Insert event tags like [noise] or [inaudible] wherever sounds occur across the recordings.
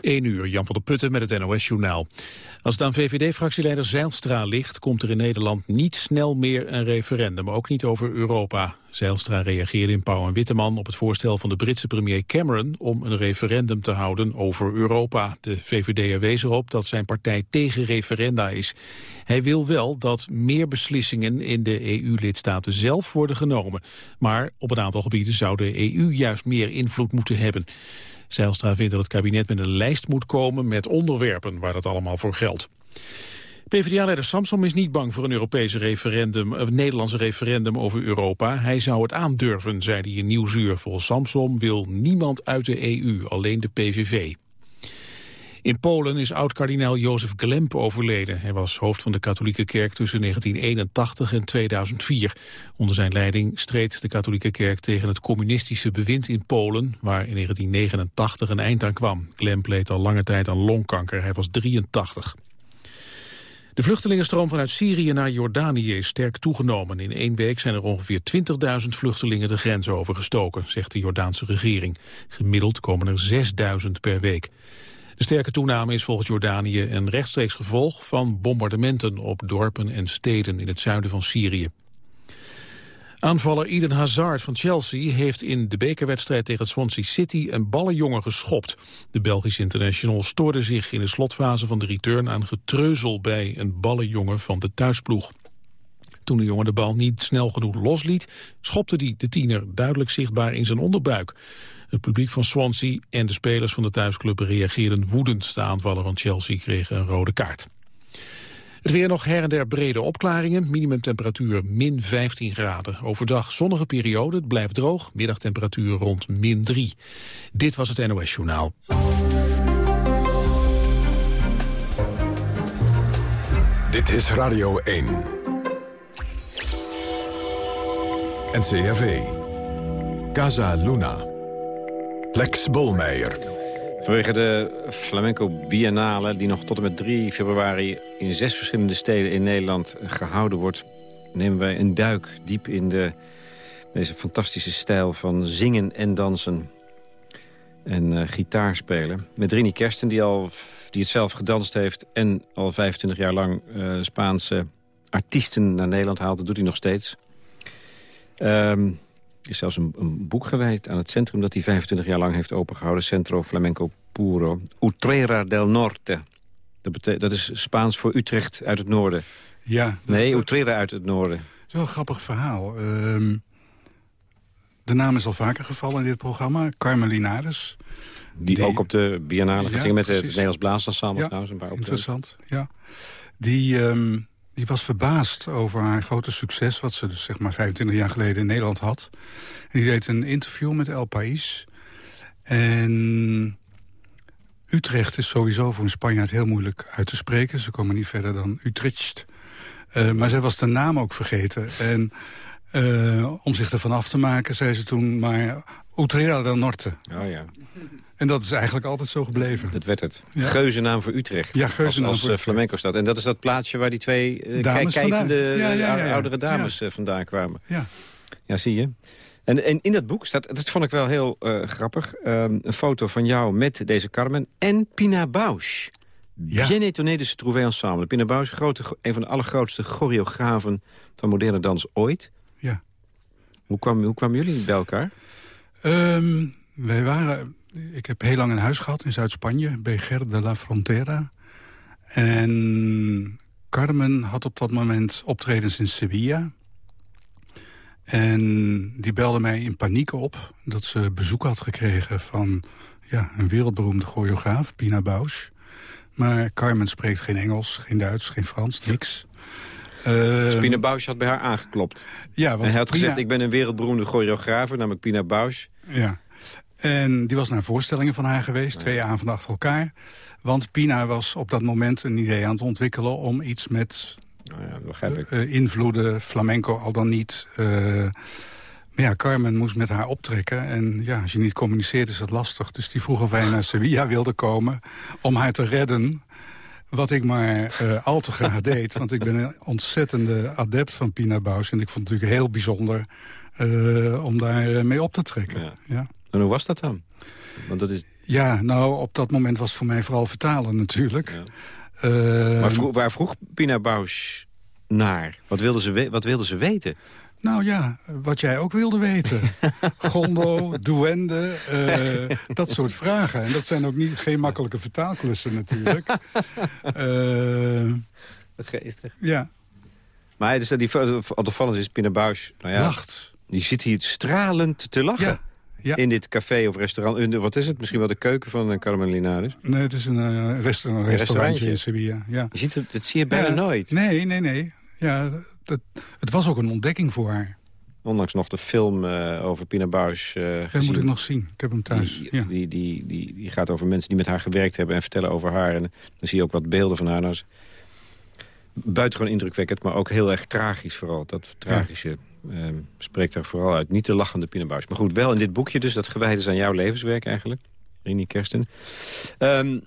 1 uur, Jan van der Putten met het NOS-journaal. Als het aan VVD-fractieleider Zijlstra ligt... komt er in Nederland niet snel meer een referendum, ook niet over Europa. Zijlstra reageerde in Pauw en Witteman op het voorstel van de Britse premier Cameron... om een referendum te houden over Europa. De VVD wees erop dat zijn partij tegen referenda is. Hij wil wel dat meer beslissingen in de EU-lidstaten zelf worden genomen. Maar op een aantal gebieden zou de EU juist meer invloed moeten hebben. Zijlstra vindt dat het kabinet met een lijst moet komen met onderwerpen waar dat allemaal voor geldt. PvdA-leider Samson is niet bang voor een Europese referendum, een Nederlandse referendum over Europa. Hij zou het aandurven, zei hij in Nieuwsuur. Volgens Samson wil niemand uit de EU, alleen de PVV. In Polen is oud-kardinaal Jozef Glemp overleden. Hij was hoofd van de katholieke kerk tussen 1981 en 2004. Onder zijn leiding streed de katholieke kerk tegen het communistische bewind in Polen... waar in 1989 een eind aan kwam. Glemp leed al lange tijd aan longkanker. Hij was 83. De vluchtelingenstroom vanuit Syrië naar Jordanië is sterk toegenomen. In één week zijn er ongeveer 20.000 vluchtelingen de grens overgestoken, zegt de Jordaanse regering. Gemiddeld komen er 6.000 per week. De sterke toename is volgens Jordanië een rechtstreeks gevolg van bombardementen op dorpen en steden in het zuiden van Syrië. Aanvaller Eden Hazard van Chelsea heeft in de bekerwedstrijd tegen Swansea City een ballenjongen geschopt. De Belgische international stoorde zich in de slotfase van de return aan getreuzel bij een ballenjongen van de thuisploeg. Toen de jongen de bal niet snel genoeg losliet, schopte hij de tiener duidelijk zichtbaar in zijn onderbuik. Het publiek van Swansea en de spelers van de thuisclub reageerden woedend. De aanvaller van Chelsea kreeg een rode kaart. Het weer nog her en der brede opklaringen. Minimumtemperatuur min 15 graden. Overdag zonnige periode, het blijft droog. Middagtemperatuur rond min 3. Dit was het NOS Journaal. Dit is Radio 1. NCRV. Casa Luna. Lex Bolmeijer. Vanwege de Flamenco Biennale, die nog tot en met 3 februari... in zes verschillende steden in Nederland gehouden wordt... nemen wij een duik diep in de, deze fantastische stijl van zingen en dansen. En uh, gitaar spelen. Met Rini Kersten, die, al, die het zelf gedanst heeft... en al 25 jaar lang uh, Spaanse artiesten naar Nederland haalt. Dat doet hij nog steeds. Um, is zelfs een, een, boek gewijd aan het centrum... dat hij 25 jaar lang heeft opengehouden. Centro Flamenco Puro. Utrera del Norte. Dat, dat is Spaans voor Utrecht uit het noorden. Ja. Nee, Utrera uit het noorden. Dat is wel een grappig verhaal. Uh, de naam is al vaker gevallen in dit programma. Carmen Linares. Die, die ook op de Biennale ja, met het Nederlands Blaasensemble ja, trouwens. Een paar interessant, ja. Die... Um, die was verbaasd over haar grote succes... wat ze dus zeg maar 25 jaar geleden in Nederland had. En die deed een interview met El País. En Utrecht is sowieso voor een Spanjaard heel moeilijk uit te spreken. Ze komen niet verder dan Utrecht. Uh, maar zij was de naam ook vergeten. En uh, om zich ervan af te maken, zei ze toen maar... Utrera del Norte. Oh ja. En dat is eigenlijk altijd zo gebleven. Dat werd het. Ja. Geuzennaam voor Utrecht. Ja, geuzennaam als, als uh, flamenco-stad. En dat is dat plaatsje waar die twee uh, kijkende ja, ja, oudere dames vandaan kwamen. Ja. ja, zie je. En, en in dat boek staat, dat vond ik wel heel grappig... Um, een foto van jou met deze Carmen en Pina Bausch. Ja. Bien étonné de se trouver ensemble. Pina Bausch, grote, een van de allergrootste choreografen van moderne dans ooit. Ja. Hoe, kwam, hoe kwamen jullie bij elkaar? Um, wij waren ik heb heel lang een huis gehad in Zuid-Spanje, Beger de la Frontera. En Carmen had op dat moment optredens in Sevilla. En die belde mij in paniek op dat ze bezoek had gekregen van ja, een wereldberoemde choreograaf, Pina Bausch. Maar Carmen spreekt geen Engels, geen Duits, geen Frans, niks. Uh, Pina Bausch had bij haar aangeklopt. Ja, want en hij had Pina... gezegd, ik ben een wereldberoemde choreograaf, namelijk Pina Bausch. Ja. En die was naar voorstellingen van haar geweest, twee avonden achter elkaar. Want Pina was op dat moment een idee aan het ontwikkelen... om iets met oh ja, begrijp ik. Uh, invloeden, flamenco al dan niet... Uh, maar ja, Carmen moest met haar optrekken. En ja, als je niet communiceert is dat lastig. Dus die vroeg of hij naar Sevilla [laughs] wilde komen om haar te redden. Wat ik maar uh, al te graag deed. Want ik ben een ontzettende adept van Pina Bausch. En ik vond het natuurlijk heel bijzonder uh, om daar mee op te trekken. Ja. ja. En hoe was dat dan? Want dat is... Ja, nou, op dat moment was voor mij vooral vertalen natuurlijk. Ja. Uh, maar waar vroeg Pina Bausch naar? Wat wilden ze, wat wilden ze weten? Nou ja, wat jij ook wilde weten. [laughs] Gondo, duende, uh, dat soort [laughs] vragen. En dat zijn ook niet, geen makkelijke vertaalklussen natuurlijk. Uh, [laughs] Geestig. Ja. Maar dus, die, opvallend is Pina Bausch... Nou ja, Lacht. Die zit hier stralend te lachen. Ja. Ja. in dit café of restaurant. Wat is het? Misschien wel de keuken van uh, Carmen Linares? Nee, het is een uh, restaurant, een restaurantje in Sevilla. Ja. Je ziet het, dat zie je bijna nooit. Nee, nee, nee. Ja, dat, het was ook een ontdekking voor haar. Ondanks nog de film uh, over Pina Bausch uh, Ja, moet ik nog zien. Ik heb hem thuis. Die, ja. die, die, die, die, gaat over mensen die met haar gewerkt hebben... en vertellen over haar. En dan zie je ook wat beelden van haar. Nou, buitengewoon indrukwekkend, maar ook heel erg tragisch vooral. Dat tragische spreekt er vooral uit. Niet de lachende Bausch. Maar goed, wel in dit boekje dus. Dat gewijd is aan jouw levenswerk eigenlijk. Rini Kersten. Um,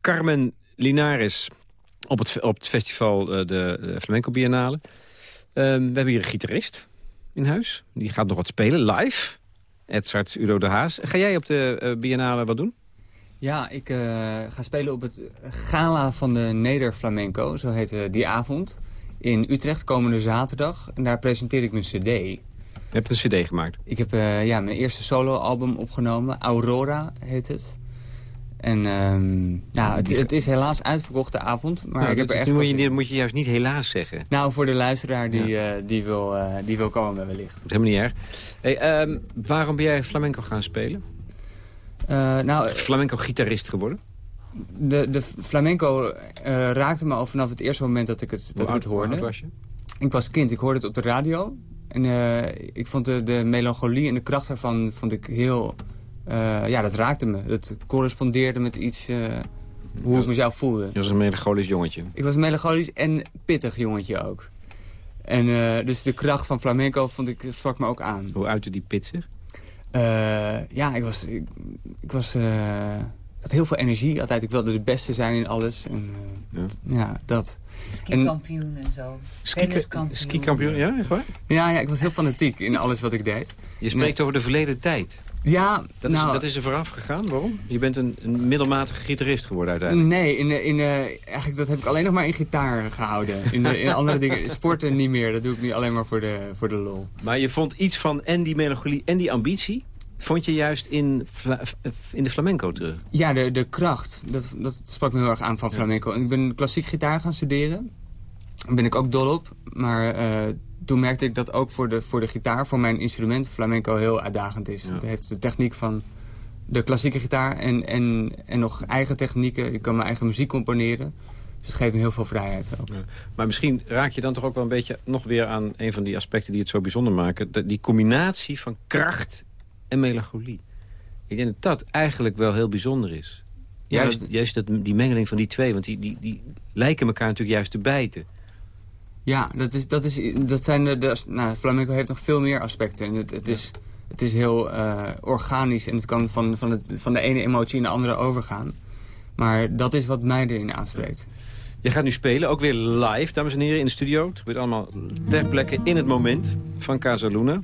Carmen Linares op het, op het festival uh, de Flamenco Biennale. Um, we hebben hier een gitarist in huis. Die gaat nog wat spelen, live. Edzard Udo de Haas. Ga jij op de uh, Biennale wat doen? Ja, ik uh, ga spelen op het gala van de Neder Flamenco. Zo heet die avond. In Utrecht komende zaterdag. En daar presenteer ik mijn cd. Je hebt een cd gemaakt? Ik heb ja, mijn eerste soloalbum opgenomen. Aurora heet het. En um, nou, het, het, is helaas uitverkocht de avond. Maar nou, ik heb er echt moet, je, moet je juist niet helaas zeggen. Nou, voor de luisteraar die, ja. uh, die, wil, uh, die wil komen wellicht. Dat is helemaal niet erg. Hey, um, waarom ben jij flamenco gaan spelen? Nou, flamenco-gitarist geworden? De, de flamenco raakte me al vanaf het eerste moment dat ik het, dat ik het hoorde. Hoe was je? Ik was kind, ik hoorde het op de radio. En ik vond de, de melancholie en de kracht daarvan vond ik heel uh, ja, dat raakte me. Dat correspondeerde met iets, hoe ik mezelf voelde. Je was een melancholisch jongetje. Ik was een melancholisch en pittig jongetje ook. En dus de kracht van flamenco vond ik, sprak me ook aan. Hoe uitte die pit zich? ja, ik was... Ik, ik was had heel veel energie altijd. Ik wilde de beste zijn in alles. En, ja. ja. dat. Ski-kampioen en, zo. Ski-kampioen, ja, echt waar? Ja, ja, ik was heel fanatiek in alles wat ik deed. Je spreekt over de verleden tijd. Ja, dat, nou, is, dat is er vooraf gegaan. Waarom? Je bent een, een middelmatige gitarist geworden uiteindelijk. Nee, in, in, uh, eigenlijk dat heb ik alleen nog maar in gitaar gehouden. In, de, in andere dingen, sporten niet meer. Dat doe ik nu alleen maar voor de, voor de lol. Maar je vond iets van en die melancholie en die ambitie... vond je juist in, in de flamenco terug? Ja, de, de kracht. Dat, dat sprak me heel erg aan van flamenco. En ik ben klassiek gitaar gaan studeren. Daar ben ik ook dol op. Maar uh, toen merkte ik dat ook voor de, voor de gitaar, voor mijn instrument, flamenco heel uitdagend is. Het heeft de techniek van de klassieke gitaar en, en, en nog eigen technieken. Ik kan mijn eigen muziek componeren. Dus het geeft me heel veel vrijheid ook. Ja. Maar misschien raak je dan toch ook wel een beetje nog weer aan een van die aspecten die het zo bijzonder maken. Die combinatie van kracht en melancholie. Ik denk dat dat eigenlijk wel heel bijzonder is. Juist, juist dat, die mengeling van die twee, want die, die, die lijken elkaar natuurlijk juist te bijten. Ja, dat, is, dat, is, dat zijn de, de, nou, flamenco heeft nog veel meer aspecten. En het, het, is, het is heel uh, organisch en het kan van, van, het, van de ene emotie in de andere overgaan. Maar dat is wat mij erin aanspreekt. Je gaat nu spelen, ook weer live, dames en heren, in de studio. Het gebeurt allemaal ter plekke in het moment van Casa Luna.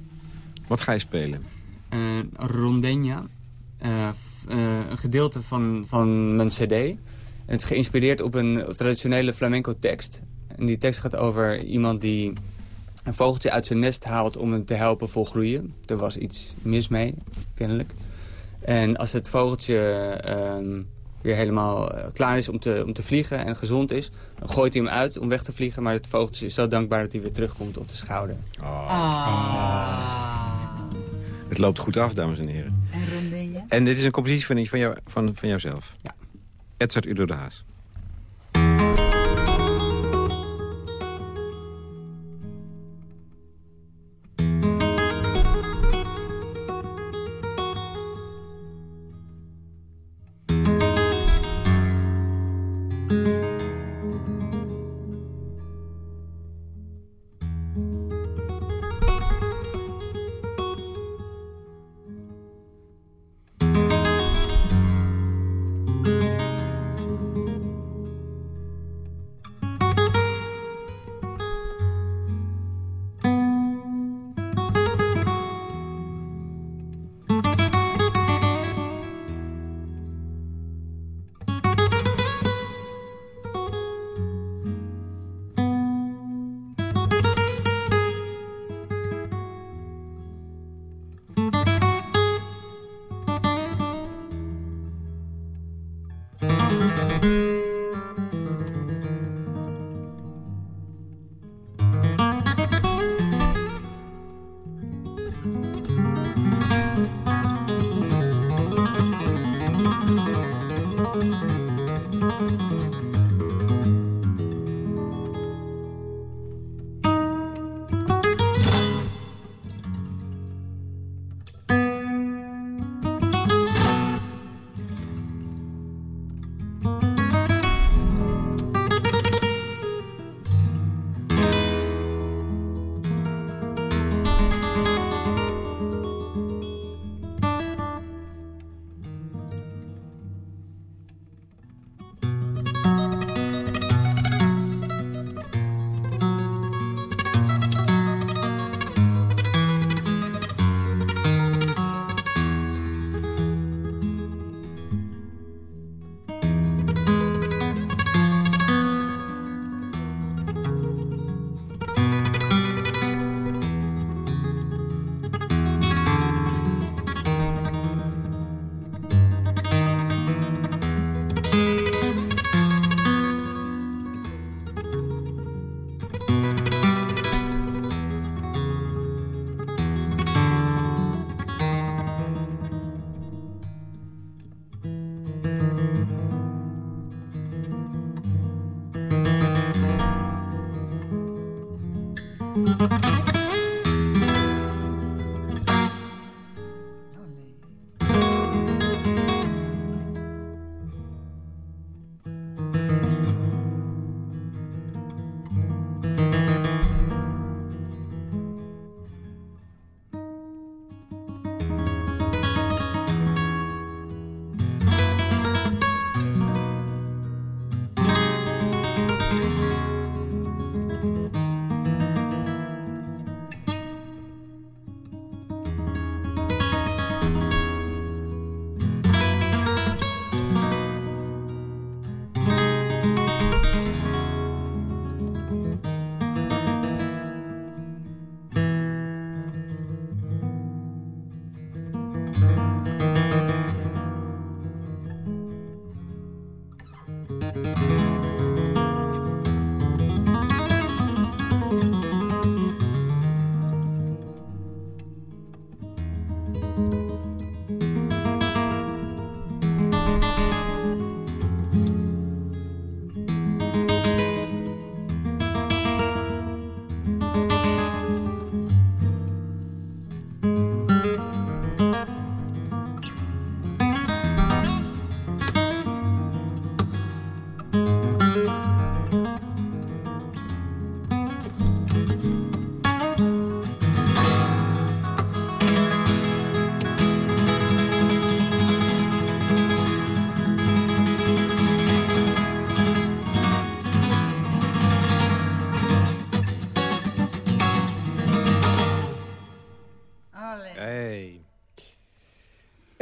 Wat ga je spelen? Uh, Rondeña. Uh, een gedeelte van, van mijn cd. En het is geïnspireerd op een traditionele flamenco tekst. En die tekst gaat over iemand die een vogeltje uit zijn nest haalt om hem te helpen volgroeien. Er was iets mis mee, kennelijk. En als het vogeltje uh, weer helemaal eh, klaar is om te, om te vliegen en gezond is... dan gooit hij hem uit om weg te vliegen. Maar het vogeltje is zo dankbaar dat hij weer terugkomt op de schouder. Oh. Ah. Het loopt goed af, dames en heren. En? En dit is een compositie van, van, jou, van, van jouzelf? Ja. Edzard Udo de Haas.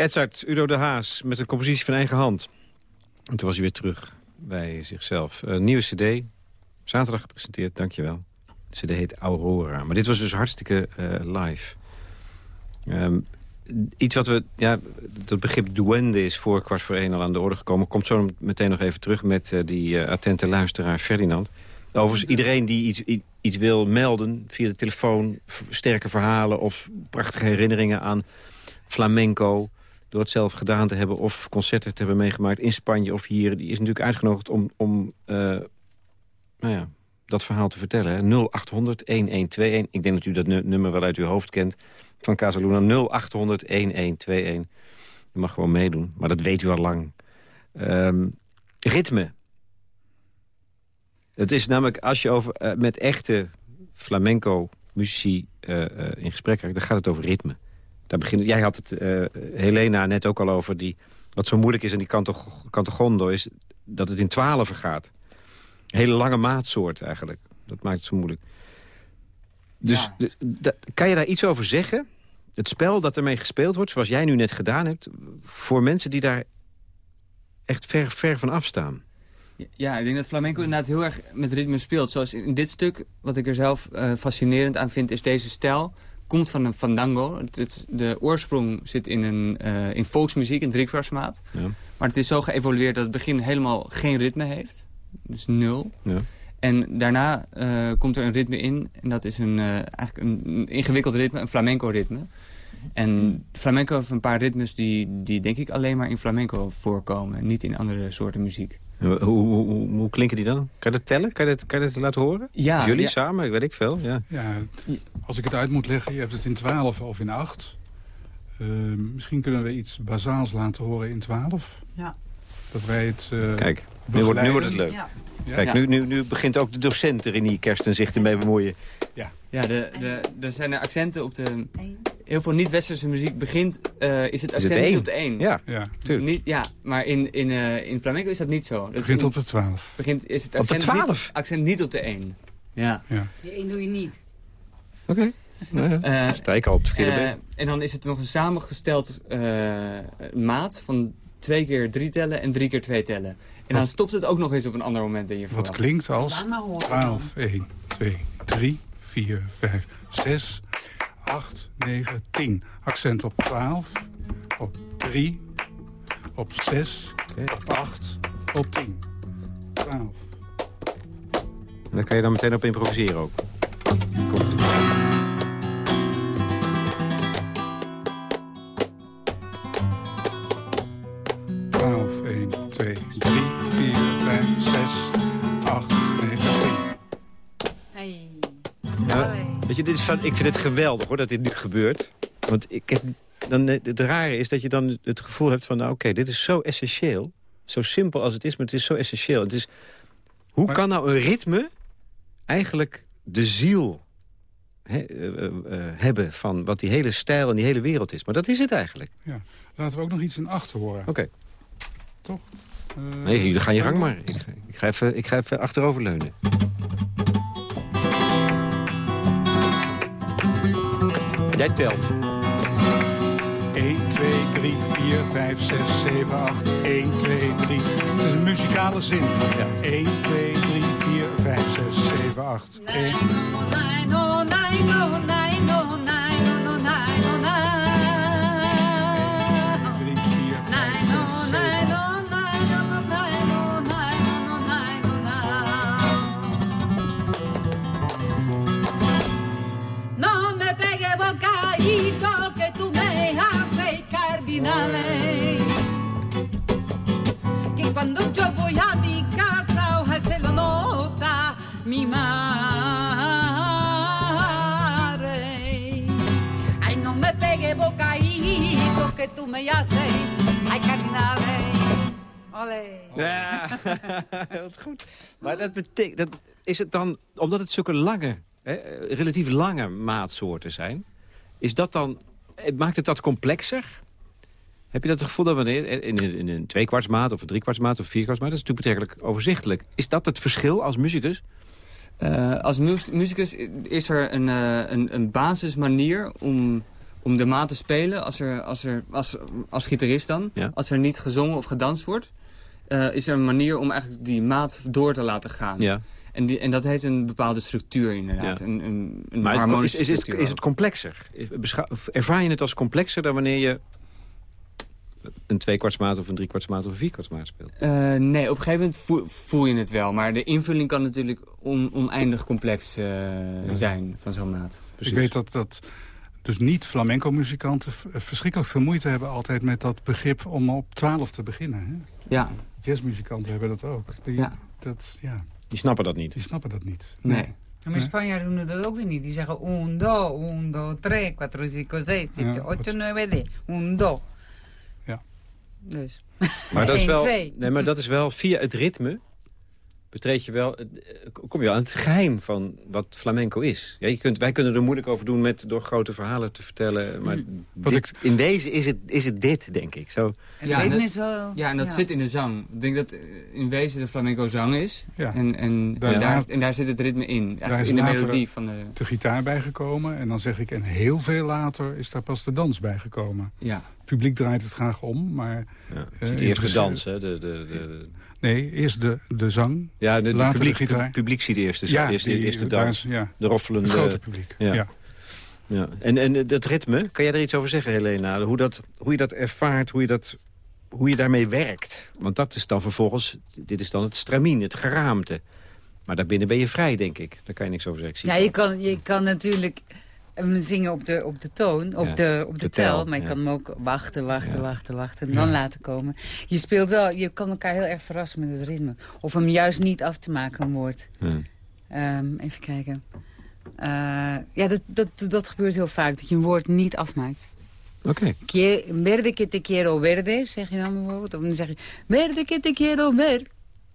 Edzard, Udo de Haas met een compositie van eigen hand. En toen was hij weer terug bij zichzelf. Een nieuwe cd, zaterdag gepresenteerd, dankjewel. De cd heet Aurora. Maar dit was dus hartstikke eh, live. Ehm, iets wat we... Ja, het begrip duende is voor kwart voor één al aan de orde gekomen. Komt zo meteen nog even terug met eh, die eh, attente luisteraar Ferdinand. Overigens, iedereen die iets, iets wil melden via de telefoon... sterke verhalen of prachtige herinneringen aan flamenco... door het zelf gedaan te hebben of concerten te hebben meegemaakt... in Spanje of hier, die is natuurlijk uitgenodigd om, om eh, nou ja, dat verhaal te vertellen. hè. 0800-1121. Ik denk dat u dat nu- nummer wel uit uw hoofd kent van Casaluna. 0800-1121. U mag gewoon meedoen, maar dat weet u al lang. Ehm, ritme. Het is namelijk, als je over, eh, met echte flamenco-muzici eh, in gesprek raakt... dan gaat het over ritme. Daar begint, jij had het, eh, Helena, net ook al over... Die, wat zo moeilijk is aan die canto, cantogondo... is dat het in twaalfen gaat. Een hele lange maatsoort eigenlijk. Dat maakt het zo moeilijk. Dus Ja. kan je daar iets over zeggen? Het spel dat ermee gespeeld wordt, zoals jij nu net gedaan hebt... voor mensen die daar echt ver, ver van afstaan. Ja, ik denk dat flamenco inderdaad heel erg met ritme speelt. Zoals in dit stuk, wat ik er zelf eh, fascinerend aan vind, is deze stijl. Komt van een fandango. Het, het- de oorsprong zit in, een, eh, in volksmuziek, een driekwartsmaat. Ja. Maar het is zo geëvolueerd dat het begin helemaal geen ritme heeft. Dus nul. Ja. En daarna eh, komt er een ritme in. En dat is een, eh, eigenlijk een, ingewikkeld ritme, een flamenco-ritme. En flamenco heeft een paar ritmes die, die denk ik alleen maar in flamenco voorkomen. Niet in andere soorten muziek. En Hoe, hoe, hoe, hoe klinken die dan? Kan je dat tellen? Kan je dat, kan je dat laten horen? Ja, Jullie ja. samen? Ik weet ik veel. Ja. Ja, als ik het uit moet leggen, je hebt het in 12 of in 8. misschien kunnen we iets bazaals laten horen in 12. Ja. Dat wij het eh, Kijk, nu wordt, nu wordt het leuk. Ja. Ja. Kijk, Ja. nu, nu, nu begint ook de docent er in die kersten zich ermee bemoeien. Ja, de, de, er zijn accenten op de... Heel veel niet-westerse muziek begint... eh, is het accent niet op de één. Ja, Ja. Niet, ja, maar in, in, eh, in flamenco is dat niet zo. Dat begint is op de 12. begint, is het Op de accent, 12? Niet, accent niet op de één. Ja. Die één doe je niet. Oké. Nou ja, Eh, ik al op het verkeerde been. en dan is het nog een samengesteld eh, maat van twee keer drie tellen en drie keer twee tellen. En dan Wat- stopt het ook nog eens op een ander moment in je Wat verwacht. klinkt als Laat maar horen. 12, 1, 2, 3, 4, 5, 6, 8, 9, 10. Accent op 12, op 3, op 6, Oké. op 8, op 10. 12. En daar kan je dan meteen op improviseren ook. Komt ie. 12, 1, 2, 3, 4, 5, 6, 8, 9, 10. Hey. Weet je, dit is van, ik vind het geweldig hoor, dat dit nu gebeurt. Want ik heb, dan, het rare is dat je dan het gevoel hebt van... nou oké, dit is zo essentieel. Zo simpel als het is, maar het is zo essentieel. Het is, hoe Maar- kan nou een ritme eigenlijk de ziel eh, eh, eh, hebben... van wat die hele stijl en die hele wereld is? Maar dat is het eigenlijk. Ja. Laten we ook nog iets in 8 horen, Oké, toch? Nee, jullie gaan je gang maar. Ik, ik, ga even, ik ga even achteroverleunen. Jij telt. 1, 2, 3, 4, 5, 6, 7, 8. 1, 2, 3. Het is een muzikale zin. Ja. 1, 2, 3, 4, 5, 6, 7, 8. 1, cardinales. Que cuando yo voy a mi casa, ojalá se lo nota mi madre. Ay, no me pegue bocadito que tú me haces, ay, cardinales. Olé. Ja, [laughs] wat goed. Maar dat betekent, dat is het dan, omdat het zulke lange, hè, relatief lange maatsoorten zijn, is dat dan, eh, maakt het dat complexer? Heb je dat het gevoel dat wanneer in, in, in een tweekwartsmaat of een driekwartsmaat of vierkwartsmaat, dat is natuurlijk betrekkelijk overzichtelijk. Is dat het verschil als muzikus? Eh, als mus- muzikus is er een, eh, een, een basismanier om, om de maat te spelen, als, er, als, er, als, als gitarist dan... Ja. als er niet gezongen of gedanst wordt... eh, is er een manier om eigenlijk die maat door te laten gaan. Ja. En, die, en dat heeft een bepaalde structuur inderdaad. Ja. Een, een, een Maar is, harmonische is, is, structuur is het complexer? Ervaar je het als complexer dan wanneer je een tweekwartsmaat of een driekwartsmaat of een vierkwartsmaat speelt? Uh, nee, op een gegeven moment voel je het wel. Maar de invulling kan natuurlijk on oneindig complex uh, ja. zijn van zo'n maat. Precies. Ik weet dat, dat dus niet flamenco-muzikanten eh, verschrikkelijk veel moeite hebben altijd met dat begrip om op 12 te beginnen. Hè? Ja. Jazzmuzikanten hebben dat ook. Die, ja. Dat, ja. die snappen dat niet. Die snappen dat niet. nee. nee. Maar nee. Spanjaarden doen dat ook weer niet. Die zeggen 1, 2, 1, 2, 3, 4, 5, 6, 7, 8, 9, 10. 1, 2. Dus. Maar dat is wel, twee. nee, maar dat is wel via het ritme betreed je wel, eh, kom je wel aan het geheim van wat flamenco is. Ja, je kunt, wij kunnen er moeilijk over doen met door grote verhalen te vertellen. Maar Wat dit- in wezen is het, is het dit, denk ik. Zo, Het Ja, ritme dat- is wel... Ja, en dat zit in de zang. Ik denk dat eh, in wezen de flamenco zang is. Ja. En, en, Daar en, daar, en zit het ritme in. Echt is in de melodie van de... De gitaar bijgekomen en dan zeg ik... en heel veel later is daar pas de dans bijgekomen. Ja. Het publiek draait het graag om, maar... ja. Eh, het eerst de dans, hè. De, de, de, Nee, eerst de, de zang. ja, de, de Later de publiek, gitaar. het publiek ziet eerst de, ja, eerst, die- eerst de dans. is- ja, De roffelende... het grote publiek. ja. Ja. Ja. En, en dat ritme, kan jij er iets over zeggen, Helena? Hoe, dat, hoe je dat ervaart, hoe je, dat, hoe je daarmee werkt? Want dat is dan vervolgens, dit is dan het stramien, het geraamte. Maar daarbinnen ben je vrij, denk ik. Daar kan je niks over zeggen. Ja, het je kan, je kan natuurlijk hem zingen op de, op de toon, op Ja, de, op de, de tel. tel, Maar je ja. kan hem ook wachten, wachten, Ja. wachten, wachten. En dan laten komen. Je speelt wel, je kan elkaar heel erg verrassen met het ritme. Of hem juist niet af te maken, een woord. Ehm, even kijken. Eh, ja, dat, dat, dat gebeurt heel vaak, dat je een woord niet afmaakt. Oké. Quie- Verde que te quiero verde, zeg je dan bijvoorbeeld. Of dan zeg je, verde que te quiero verde.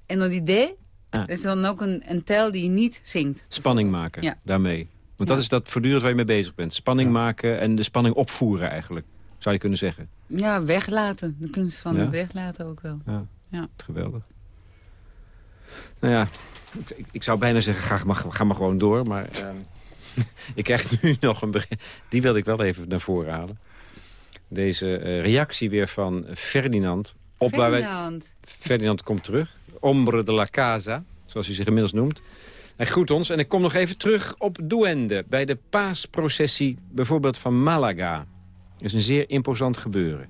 En dan die D, Ah. dat is dan ook een, een tel die je niet zingt. Spanning maken Ja. daarmee. Want dat is dat voortdurend waar je mee bezig bent. Spanning maken en de spanning opvoeren eigenlijk. Zou je kunnen zeggen. Ja, weglaten. De kunst van het weglaten ook wel. Ja. Ja. Geweldig. Nou ja, ik, ik- zou bijna zeggen, ga maar, ga maar gewoon door. Maar ehm, [laughs] ik krijg nu nog een bericht. Die wilde ik wel even naar voren halen. Deze eh, reactie weer van Ferdinand. Op waar wij, Ferdinand. Ferdinand komt terug. Ombre de la Casa, zoals hij zich inmiddels noemt. Hij groet ons en ik kom nog even terug op Duende. Bij de paasprocessie bijvoorbeeld van Malaga. Dat is een zeer imposant gebeuren.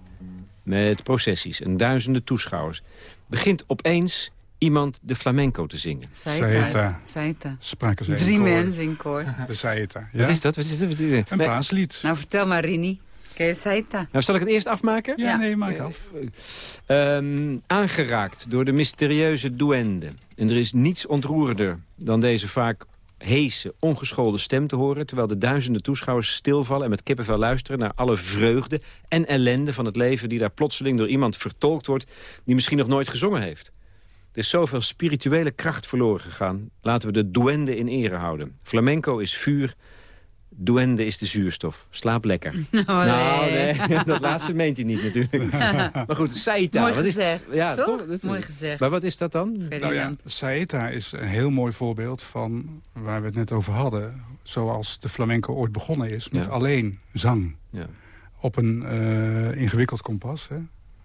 Met processies en duizenden toeschouwers. Begint opeens iemand de flamenco te zingen. Saeta. Saeta. Spraken ze Drie mensen in koor. De Saeta. Ja? Wat is dat? Wat is dat? Een paaslied. Nou, vertel maar, Rini. Nou, zal ik het eerst afmaken? ja, ja. nee, maak af. Ehm, aangeraakt door de mysterieuze duende. En er is niets ontroerender dan deze vaak heese, ongeschoolde stem te horen... terwijl de duizenden toeschouwers stilvallen en met kippenvel luisteren... naar alle vreugde en ellende van het leven... die daar plotseling door iemand vertolkt wordt... die misschien nog nooit gezongen heeft. Er is zoveel spirituele kracht verloren gegaan. Laten we de duende in ere houden. Flamenco is vuur, duende is de zuurstof. Slaap lekker. [laughs] Oh, Nou, nee. nee, [laughs] dat laatste meent hij niet natuurlijk. [laughs] maar goed, Saita. Mooi wat is, gezegd, ja, toch? Dat is- Mooi gezegd. Maar wat is dat dan? Nou ja. Saeta is een heel mooi voorbeeld van waar we het net over hadden. Zoals de flamenco ooit begonnen is. Met Ja. alleen zang. Ja, Op een eh, ingewikkeld kompas. Hè.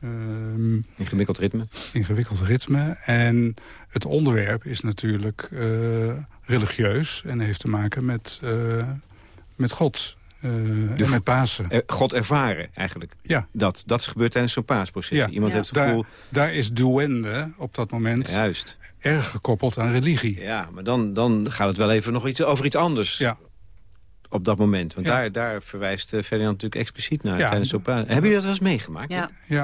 Ehm, ingewikkeld ritme. ingewikkeld ritme. En het onderwerp is natuurlijk eh, religieus. En heeft te maken met, eh, met God. eh, en vo- met Pasen. Er- God ervaren, eigenlijk. Ja, Dat, dat gebeurt tijdens zo'n paasprocessie. Ja. Iemand Ja. heeft het gevoel... daar, daar is duende op dat moment Juist. erg gekoppeld aan religie. Ja, maar dan, dan gaat het wel even nog iets, over iets anders. Ja. Op dat moment. Want Ja. daar, daar verwijst eh, Ferdinand natuurlijk expliciet naar Ja. tijdens zo'n paas. Hebben jullie dat wel eens meegemaakt? Ja. Ja.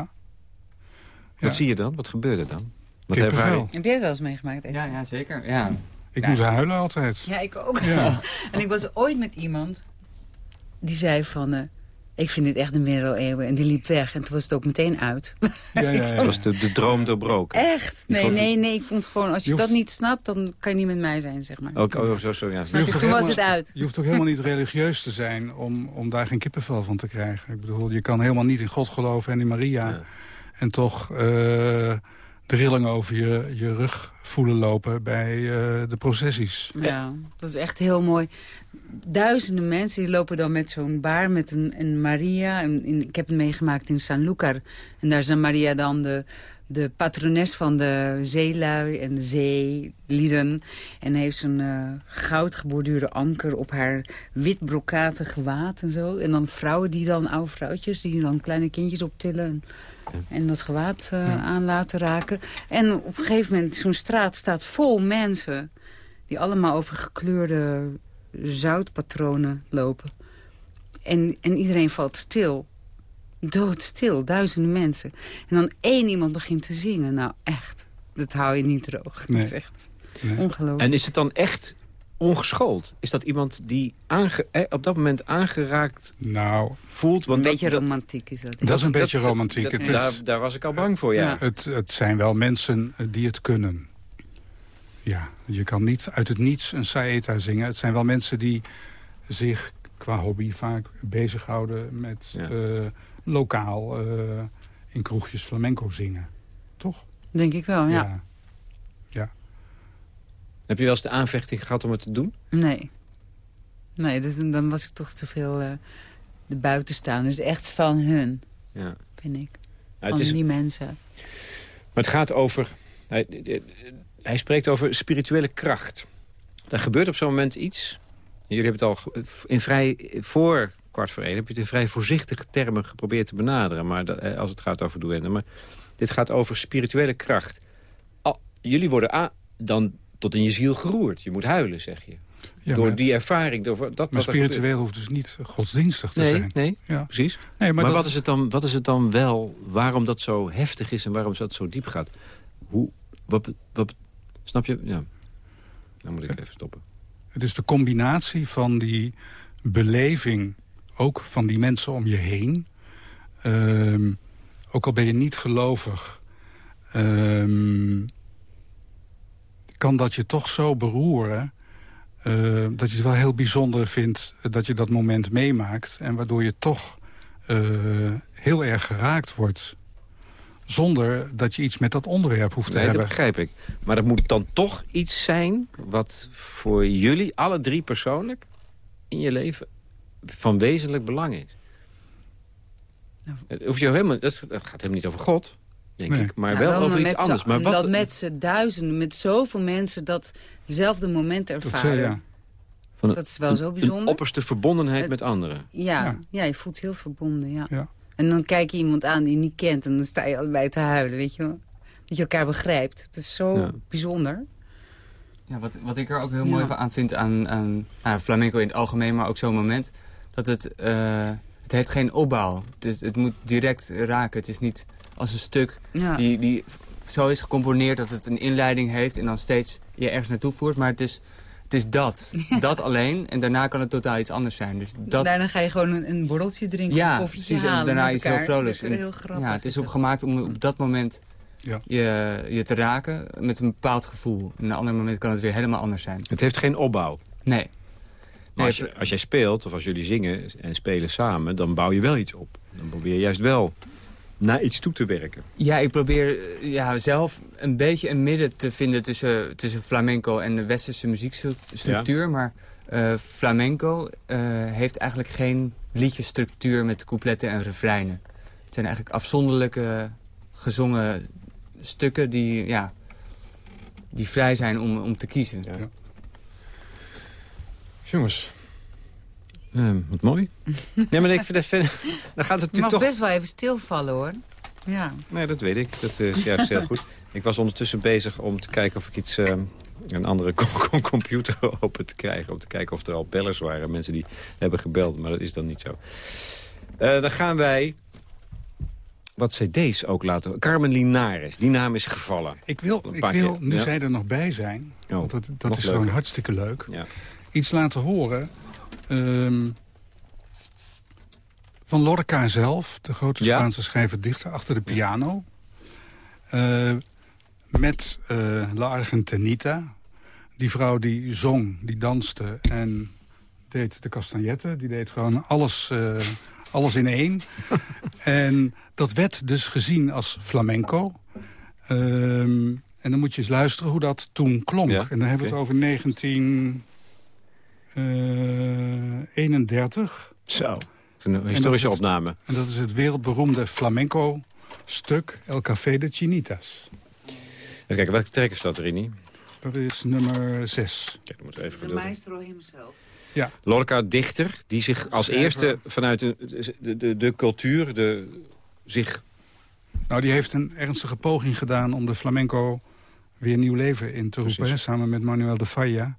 Wat Ja. zie je dan? Wat gebeurt er dan? Wat je? Heb jij dat wel eens meegemaakt? Ja, ja, zeker. Ja. Ik Ja. moet huilen altijd. Ja, ik ook. Ja. [laughs] en ik was ooit met iemand die zei van... eh, ik vind dit echt een middeleeuwen. En die liep weg. En toen was het ook meteen uit. [laughs] Ja, ja, ja. Het was de, de droom doorbroken. Echt? Nee, vond- nee, nee. Ik vond gewoon, als je, Je hoeft- dat niet snapt... dan kan je niet met mij zijn, zeg maar. Ook, oh, zo, zo, ja. Toen was het uit. Je hoeft ook helemaal niet religieus te zijn om, om daar geen kippenvel van te krijgen. Ik bedoel, je kan helemaal niet in God geloven en in Maria. Ja. En toch eh de rillingen over je, je rug voelen lopen bij eh, de processies. Ja, dat is echt heel mooi. Duizenden mensen die lopen dan met zo'n baar met een, een Maria. En, in- ik heb het meegemaakt in San Lucar. En daar is dan Maria dan de, de patrones van de zeelui en de zeelieden. En heeft zo'n eh goud geborduurde anker op haar wit brokaten gewaad en zo. En dan vrouwen die dan, oude vrouwtjes, die dan kleine kindjes optillen. En, dat gewaad eh, aan laten raken. En op een gegeven moment, zo'n straat staat vol mensen... die allemaal over gekleurde zoutpatronen lopen. En, en iedereen valt stil. Doodstil, duizenden mensen. En dan één iemand begint te zingen. Nou, echt, dat hou je niet droog. Nee. Dat is echt Nee. ongelooflijk. En is het dan echt ongeschoold? Is dat iemand die aange, eh, op dat moment aangeraakt Nou, voelt? een Want beetje dat, dat, romantiek is dat. dat is een beetje romantiek. dat- het, is, daar, daar was ik al bang voor, ja. Ja. het, het zijn wel mensen eh, die het kunnen. Ja, je kan niet uit het niets een saeta zingen. Het zijn wel mensen die zich qua hobby vaak bezighouden met Ja. eh, lokaal eh, in kroegjes flamenco zingen. Toch? Denk ik wel, ja. Heb je wel eens de aanvechting gehad om het te doen? Nee. Nee, dus, dan was ik toch te veel eh, de buitenstaanders. Echt van hun, Ja. vind ik. Nou, Van is, die mensen. maar het gaat over... Hij, hij spreekt over spirituele kracht. Er gebeurt op zo'n moment iets. Jullie hebben het al in vrij voor kwart voor één... heb je het in vrij voorzichtige termen geprobeerd te benaderen. Maar dat, eh, als het gaat over Duende. Maar dit gaat over spirituele kracht. Al, jullie worden a- dan tot in je ziel geroerd. Je moet huilen, zeg je. Ja, door maar, die ervaring. Door dat maar wat spiritueel hoeft dus niet godsdienstig te zijn. Nee, nee, Ja. precies. Nee, Maar, maar, dat, wat, is het dan, wat is het dan wel, waarom dat zo heftig is en waarom dat zo diep gaat? Hoe, wat, wat, snap je? Ja. Dan moet ik even stoppen. Het is de combinatie van die beleving, ook van die mensen om je heen. Ehm, ook al ben je niet gelovig, ehm, kan dat je toch zo beroeren... eh, dat je het wel heel bijzonder vindt dat je dat moment meemaakt... en waardoor je toch eh, heel erg geraakt wordt... zonder dat je iets met dat onderwerp hoeft te Nee, dat hebben. begrijp ik. Maar dat moet dan toch iets zijn wat voor jullie, alle drie persoonlijk... in je leven van wezenlijk belang is. Nou. Het hoeft je helemaal, dat gaat helemaal niet over God, denk Nee. ik. Maar Ja, wel over maar iets met anders. Maar wat, Dat met z'n duizenden, met zoveel mensen datzelfde moment Dat ervaren. zei, ja. van Dat is wel zo Een bijzonder. opperste verbondenheid Het- met anderen. Ja, Ja. ja. je voelt heel verbonden, ja. Ja. En dan kijk je iemand aan die je niet kent en dan sta je allebei te huilen, weet je wel. Dat je elkaar begrijpt. Het is zo Ja. bijzonder. Ja, wat, wat ik er ook heel Ja. mooi aan vind aan, aan nou, flamenco in het algemeen, maar ook zo'n moment... dat het, eh, het heeft geen opbouw. Het, het moet direct raken. Het is niet als een stuk Ja. die, die zo is gecomponeerd dat het een inleiding heeft... en dan steeds je ergens naartoe voert. Maar het is, het is dat. [laughs] Dat alleen. En daarna kan het totaal iets anders zijn. Dus dat, Daarna ga je gewoon een, een borreltje drinken, ja, een koffietje precies. En halen daarna iets heel vrolijks. Het heel grappig. ja, het is dat. op gemaakt om op dat moment Ja. je, je te raken met een bepaald gevoel. En een ander moment kan het weer helemaal anders zijn. Het heeft geen opbouw. Nee. Maar als, je- als jij speelt, of als jullie zingen en spelen samen... dan bouw je wel iets op. Dan probeer je juist wel naar iets toe te werken. Ja, ik probeer eh, ja, zelf een beetje een midden te vinden tussen, tussen flamenco en de westerse muziekstructuur. Maar eh, flamenco eh, heeft eigenlijk geen liedjesstructuur met coupletten en refreinen. Het zijn eigenlijk afzonderlijke gezongen stukken die, ja, die vrij zijn om, om te kiezen. Ja. Jongens. Ehm, wat mooi. nee, maar ik vind dat... Vind, dan gaat het Je mag natuurlijk toch... best wel even stilvallen, hoor. Ja. Nee, dat weet ik. Dat is juist heel goed. Ik was ondertussen bezig om te kijken of ik iets... ehm, een andere co- co- computer [laughs] open te krijgen. Om te kijken of er al bellers waren. Mensen die hebben gebeld. Maar dat is dan niet zo. Eh, dan gaan wij wat cd's ook laten... Carmen Linares. Die naam is gevallen. Ik wil, Een ik paar wil nu ja. zij er nog bij zijn, Oh, want dat, dat is gewoon hartstikke leuk, Ja. iets laten horen ehm, van Lorca zelf, de grote Ja. Spaanse schrijver-dichter, achter de piano. Eh, met eh, La Argentinita, die vrouw die zong, die danste en deed de castagnetten. Die deed gewoon alles, eh, alles in één. [laughs] en dat werd dus gezien als flamenco. Ehm, En dan moet je eens luisteren hoe dat toen klonk. Ja, en dan hebben we het over 1931. Zo. Het is een historische dat is- opname. En dat is het wereldberoemde flamenco-stuk El Café de Chinitas. Even kijken, welke track is dat, Rini? Dat is nummer 6. Kijk, dan moeten we even De geduld- maestro himself. Ja, Lorca Dichter, die zich als Schrijver. eerste vanuit de, de, de, de cultuur... De, zich nou die heeft een ernstige poging gedaan om de flamenco weer nieuw leven in te roepen. Hè, samen met Manuel de Falla.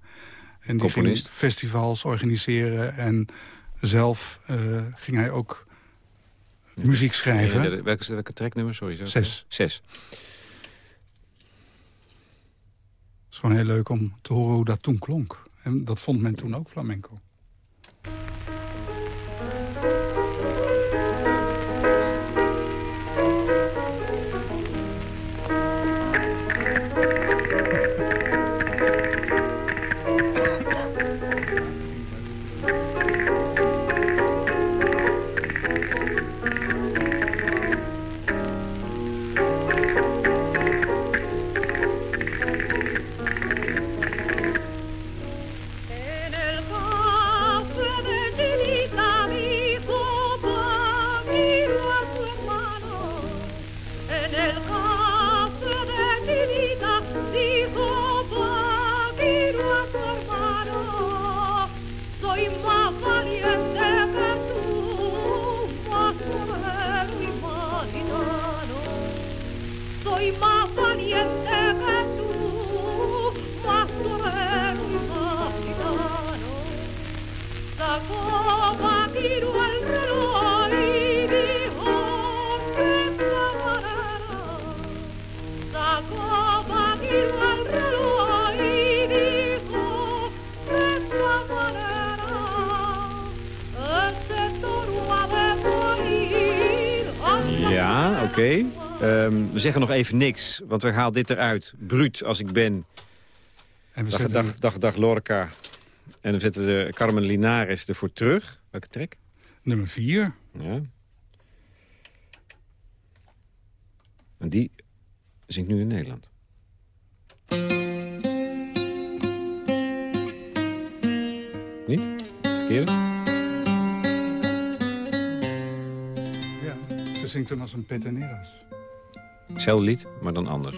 En die Componist. ging festivals organiseren. En zelf eh, ging hij ook muziek schrijven. Welke, welke tracknummer? Sorry. zo- Zes. Zes. Het is gewoon heel leuk om te horen hoe dat toen klonk. En dat vond men toen ook flamenco. Oké. Ehm, we zeggen nog even niks, want we halen dit eruit. Bruut als ik ben. En we Dag, zetten dag, dag, dag Lorca. En we zetten de Carmen Linares ervoor terug. Welke track? nummer 4. Ja. En die zingt nu in Nederland. Niet? Verkeerde? Zingt hem als een peteneras. Hetzelfde lied, maar dan anders.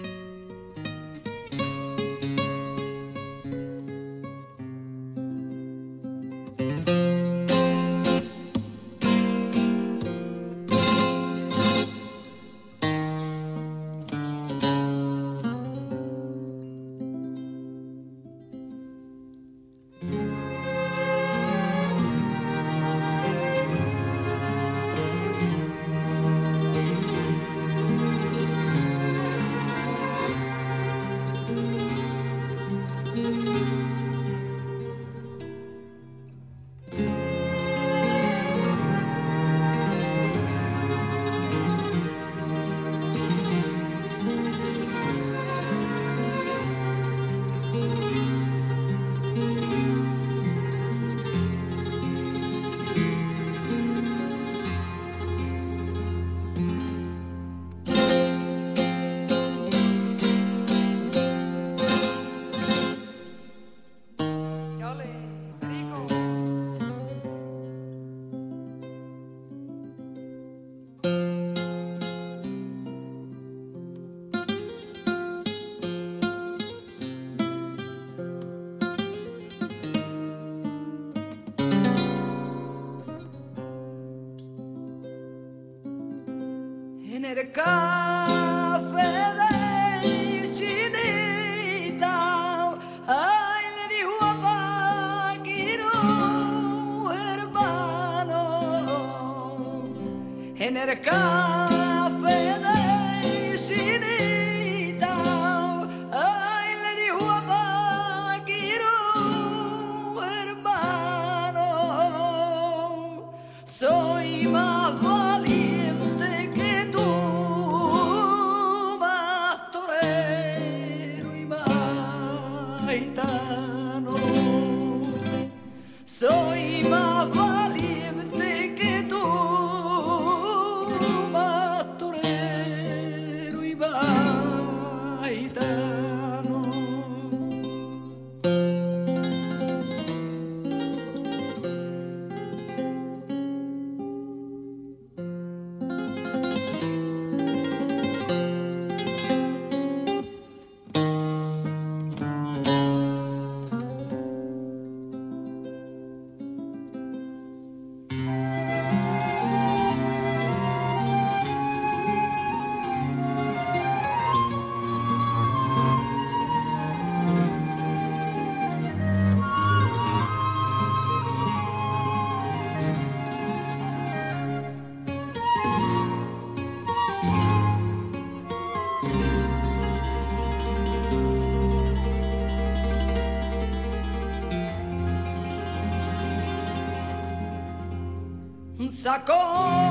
Sacó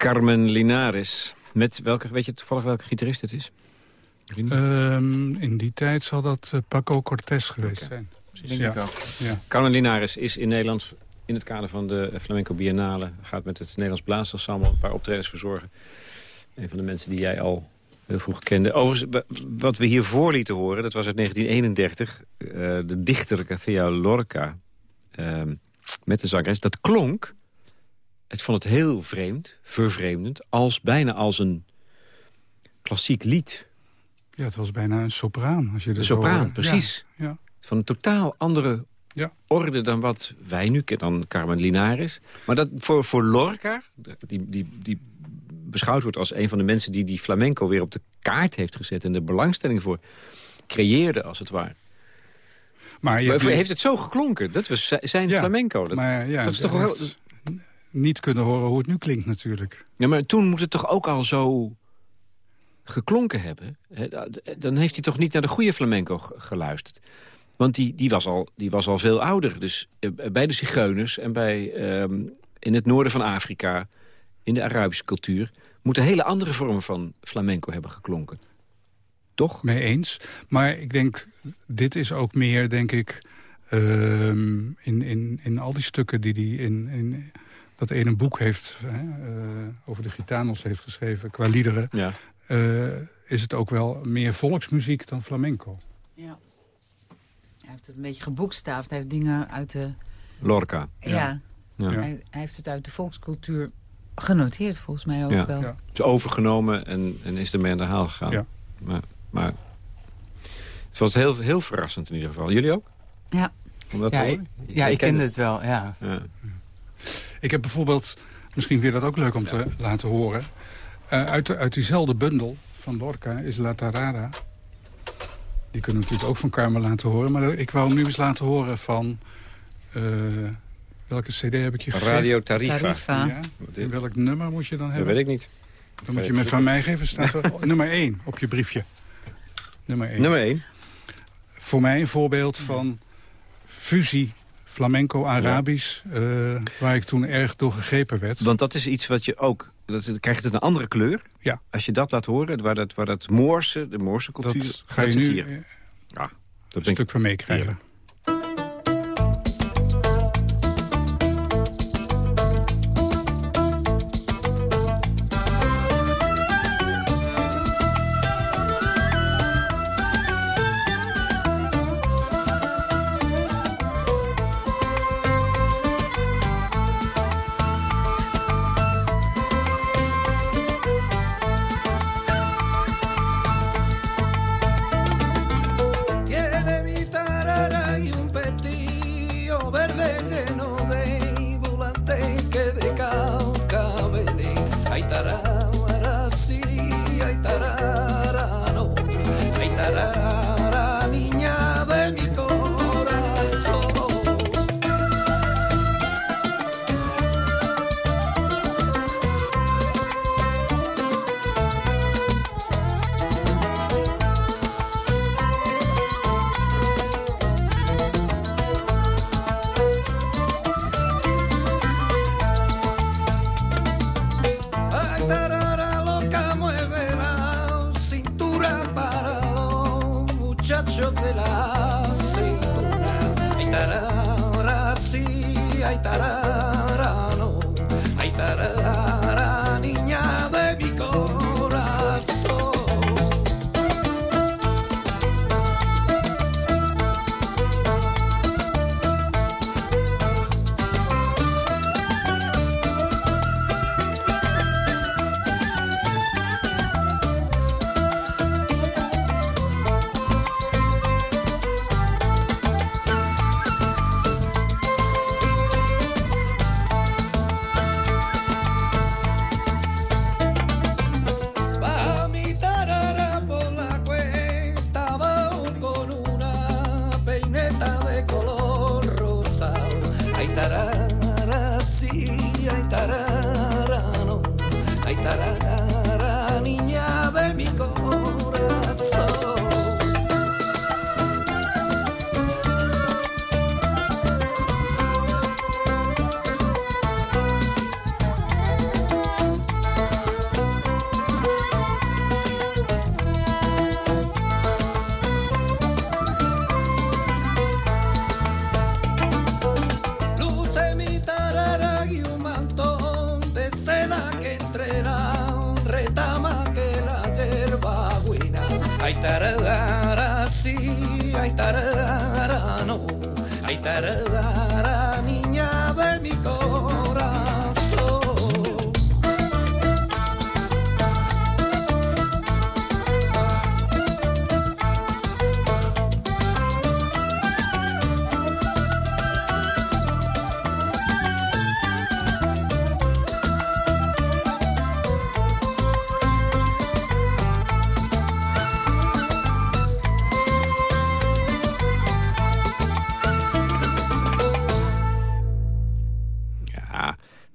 Carmen Linares. Met welke, weet je toevallig welke gitarist het is? Ehm, in die tijd zal dat eh, Paco Cortés geweest zijn. Denk ja. ik ook. Ja. Carmen Linares is in Nederland in het kader van de Flamenco Biennale... gaat met het Nederlands Blaasensemble een paar optredens verzorgen. Een van de mensen die jij al heel vroeg kende. Overigens, wa- wat we hiervoor lieten horen, dat was uit 1931... eh, de dichter Cafea Lorca ehm, met de zangeres. Dat klonk, het vond het heel vreemd, vervreemdend... als bijna als een klassiek lied. ja, het was bijna een sopraan. Als je zo sopraan, hoorde. precies. Ja, ja. Van een totaal andere Ja. orde dan wat wij nu kennen, dan Carmen Linares. Maar dat voor, voor Lorca, die, die, die beschouwd wordt als een van de mensen... die die flamenco weer op de kaart heeft gezet... en de belangstelling voor creëerde, als het ware. Maar, je Maar heeft het zo geklonken? Dat was zi- zijn Ja, flamenco. Dat, maar ja, dat is toch wel... niet kunnen horen hoe het nu klinkt natuurlijk. Ja, maar toen moet het toch ook al zo geklonken hebben? Dan heeft hij toch niet naar de goede flamenco ge- geluisterd? Want die, die, was al, die was al veel ouder. Dus eh, bij de zigeuners en bij, ehm, in het noorden van Afrika... in de Arabische cultuur... moeten hele andere vormen van flamenco hebben geklonken. Toch? Mee eens. Maar ik denk, dit is ook meer, denk ik... ehm, in, in, in al die stukken die hij in, in dat ene boek heeft... Hè, eh, over de gitanos heeft geschreven, qua liederen... Ja. eh, is het ook wel meer volksmuziek dan flamenco. Ja. Hij heeft het een beetje geboekstaafd. Hij heeft dingen uit de... Lorca. Ja, Ja. Ja. Hij, hij heeft het uit de volkscultuur genoteerd, volgens mij ook Ja. wel. Ja. is overgenomen en, en is ermee aan de haal gegaan. Ja. Maar, maar het was heel, heel verrassend in ieder geval. Jullie ook? Ja. Om dat Ja, te ik, horen? ja, ik kende het wel, ja. Ik heb bijvoorbeeld, misschien weer dat ook leuk om te laten horen... eh, uit, de- uit diezelfde bundel van Lorca is La Tarara. Die kunnen we natuurlijk ook van Carmen laten horen. Maar ik wou hem nu eens laten horen van... eh, welke cd heb ik je gegeven? Radio Tarifa. Tarifa. Ja. En welk nummer moet je dan Dat hebben? weet ik niet. Dan moet je me van mij geven. Staat er [laughs] nummer 1 op je briefje. Nummer 1. Nummer 1. Voor mij een voorbeeld van fusie flamenco-Arabisch... eh, waar ik toen erg door gegrepen werd. Want dat is iets wat je ook... Dat, dan krijgt het een andere kleur. Ja. Als je dat laat horen, waar dat, waar dat Moorse, de Moorse cultuur... Dat ga je nu hier. eh, Ja, een dat stuk van meekrijgen.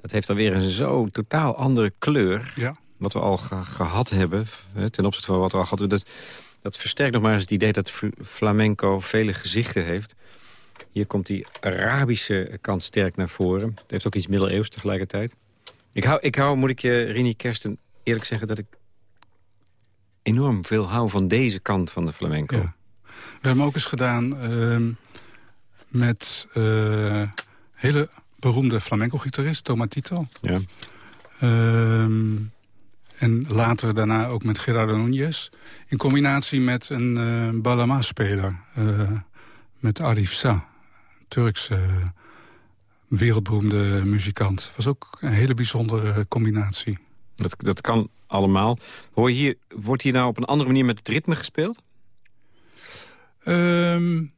Dat heeft dan weer een zo totaal andere kleur... Ja. wat we al ge- gehad hebben, hè, ten opzichte van wat we al gehad hebben. Dat, dat versterkt nog maar eens het idee dat fl- flamenco vele gezichten heeft. Hier komt die Arabische kant sterk naar voren. Het heeft ook iets middeleeuws tegelijkertijd. Ik hou, ik hou moet ik je, Rini Kersten, eerlijk zeggen dat ik enorm veel hou van deze kant van de flamenco. Ja. We hebben ook eens gedaan ehm, met uh, hele beroemde flamenco-gitarist, Tomatito. Ja. Ehm, en later daarna ook met Gerardo Núñez. In combinatie met een uh, balama-speler. Uh, met Arif Sa, Turkse uh, wereldberoemde muzikant. was ook een hele bijzondere combinatie. Dat, dat kan allemaal. Hoor je hier, wordt hier nou op een andere manier met het ritme gespeeld? Um,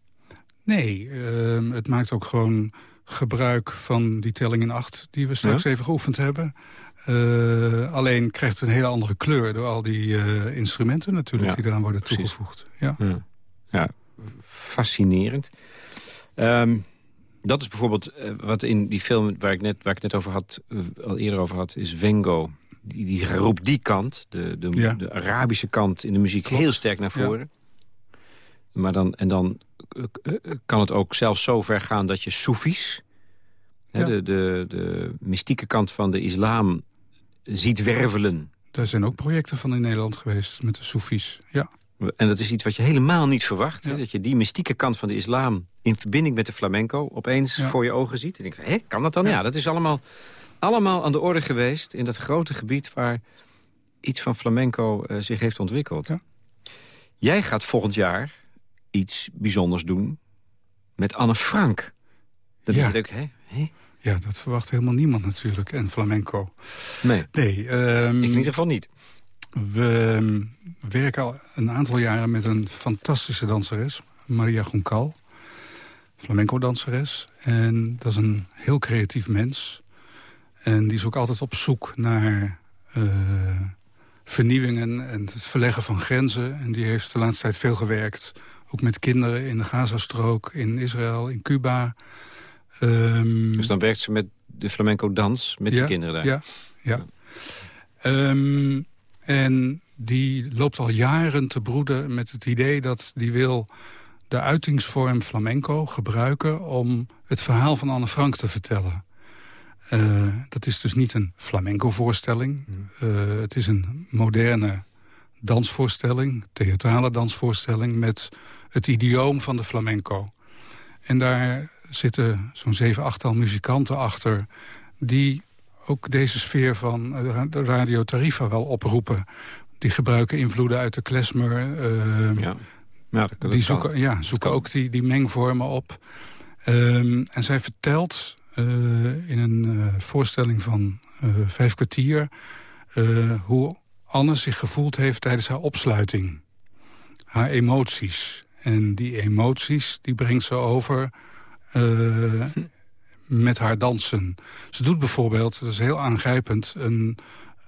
nee, um, het maakt ook gewoon gebruik van die telling in acht... die we straks ja? even geoefend hebben. Uh, alleen krijgt het een hele andere kleur... door al die uh, instrumenten natuurlijk ja, die eraan worden precies. toegevoegd. Ja. ja. Ja. fascinerend. Um, dat is bijvoorbeeld uh, wat in die film waar ik net, waar ik net over had, al eerder over had, is Vengo. Die, die roept die kant, de, de, de Arabische kant in de muziek, Klopt. heel sterk naar voren. Maar dan, en dan kan het ook zelfs zo ver gaan dat je Soefies... Ja. De, de, de mystieke kant van de islam ziet wervelen. Daar zijn ook projecten van in Nederland geweest met de Soefies, ja. En dat is iets wat je helemaal niet verwacht. Ja. Hè? Dat je die mystieke kant van de islam in verbinding met de flamenco... opeens ja. voor je ogen ziet. En denk hé, kan dat dan? Ja. ja, dat is allemaal, allemaal aan de orde geweest... in dat grote gebied waar iets van flamenco uh, zich heeft ontwikkeld. Jij gaat volgend jaar iets bijzonders doen met Anne Frank. Dat ja. is ook, hè? Ja, dat verwacht helemaal niemand natuurlijk. En flamenco. Nee, nee um, ik in ieder geval niet. We um, werken al een aantal jaren met een fantastische danseres. Maria Goncal. Flamenco-danseres. En dat is een heel creatief mens. En die is ook altijd op zoek naar uh, vernieuwingen en het verleggen van grenzen. En die heeft de laatste tijd veel gewerkt. Ook met kinderen in de Gazastrook, in Israël, in Cuba. Um, dus dan werkt ze met de flamenco-dans met ja, de kinderen daar? Ja, ja. ja. Um, en die loopt al jaren te broeden met het idee dat die wil de uitingsvorm flamenco gebruiken... om het verhaal van Anne Frank te vertellen. Uh, dat is dus niet een flamenco-voorstelling. Uh, het is een moderne dansvoorstelling, theatrale dansvoorstelling... met het idioom van de flamenco. En daar zitten zo'n zeven, achttal muzikanten achter... die ook deze sfeer van de Radio Tarifa wel oproepen. Die gebruiken invloeden uit de klezmer. Uh, ja. Ja, dat, die zoeken, ja, zoeken ook die, die mengvormen op. Um, en zij vertelt uh, in een uh, voorstelling van vijf kwartier... hoe Anne zich gevoeld heeft tijdens haar opsluiting. Haar emoties. En die emoties die brengt ze over uh, met haar dansen. Ze doet bijvoorbeeld, dat is heel aangrijpend... een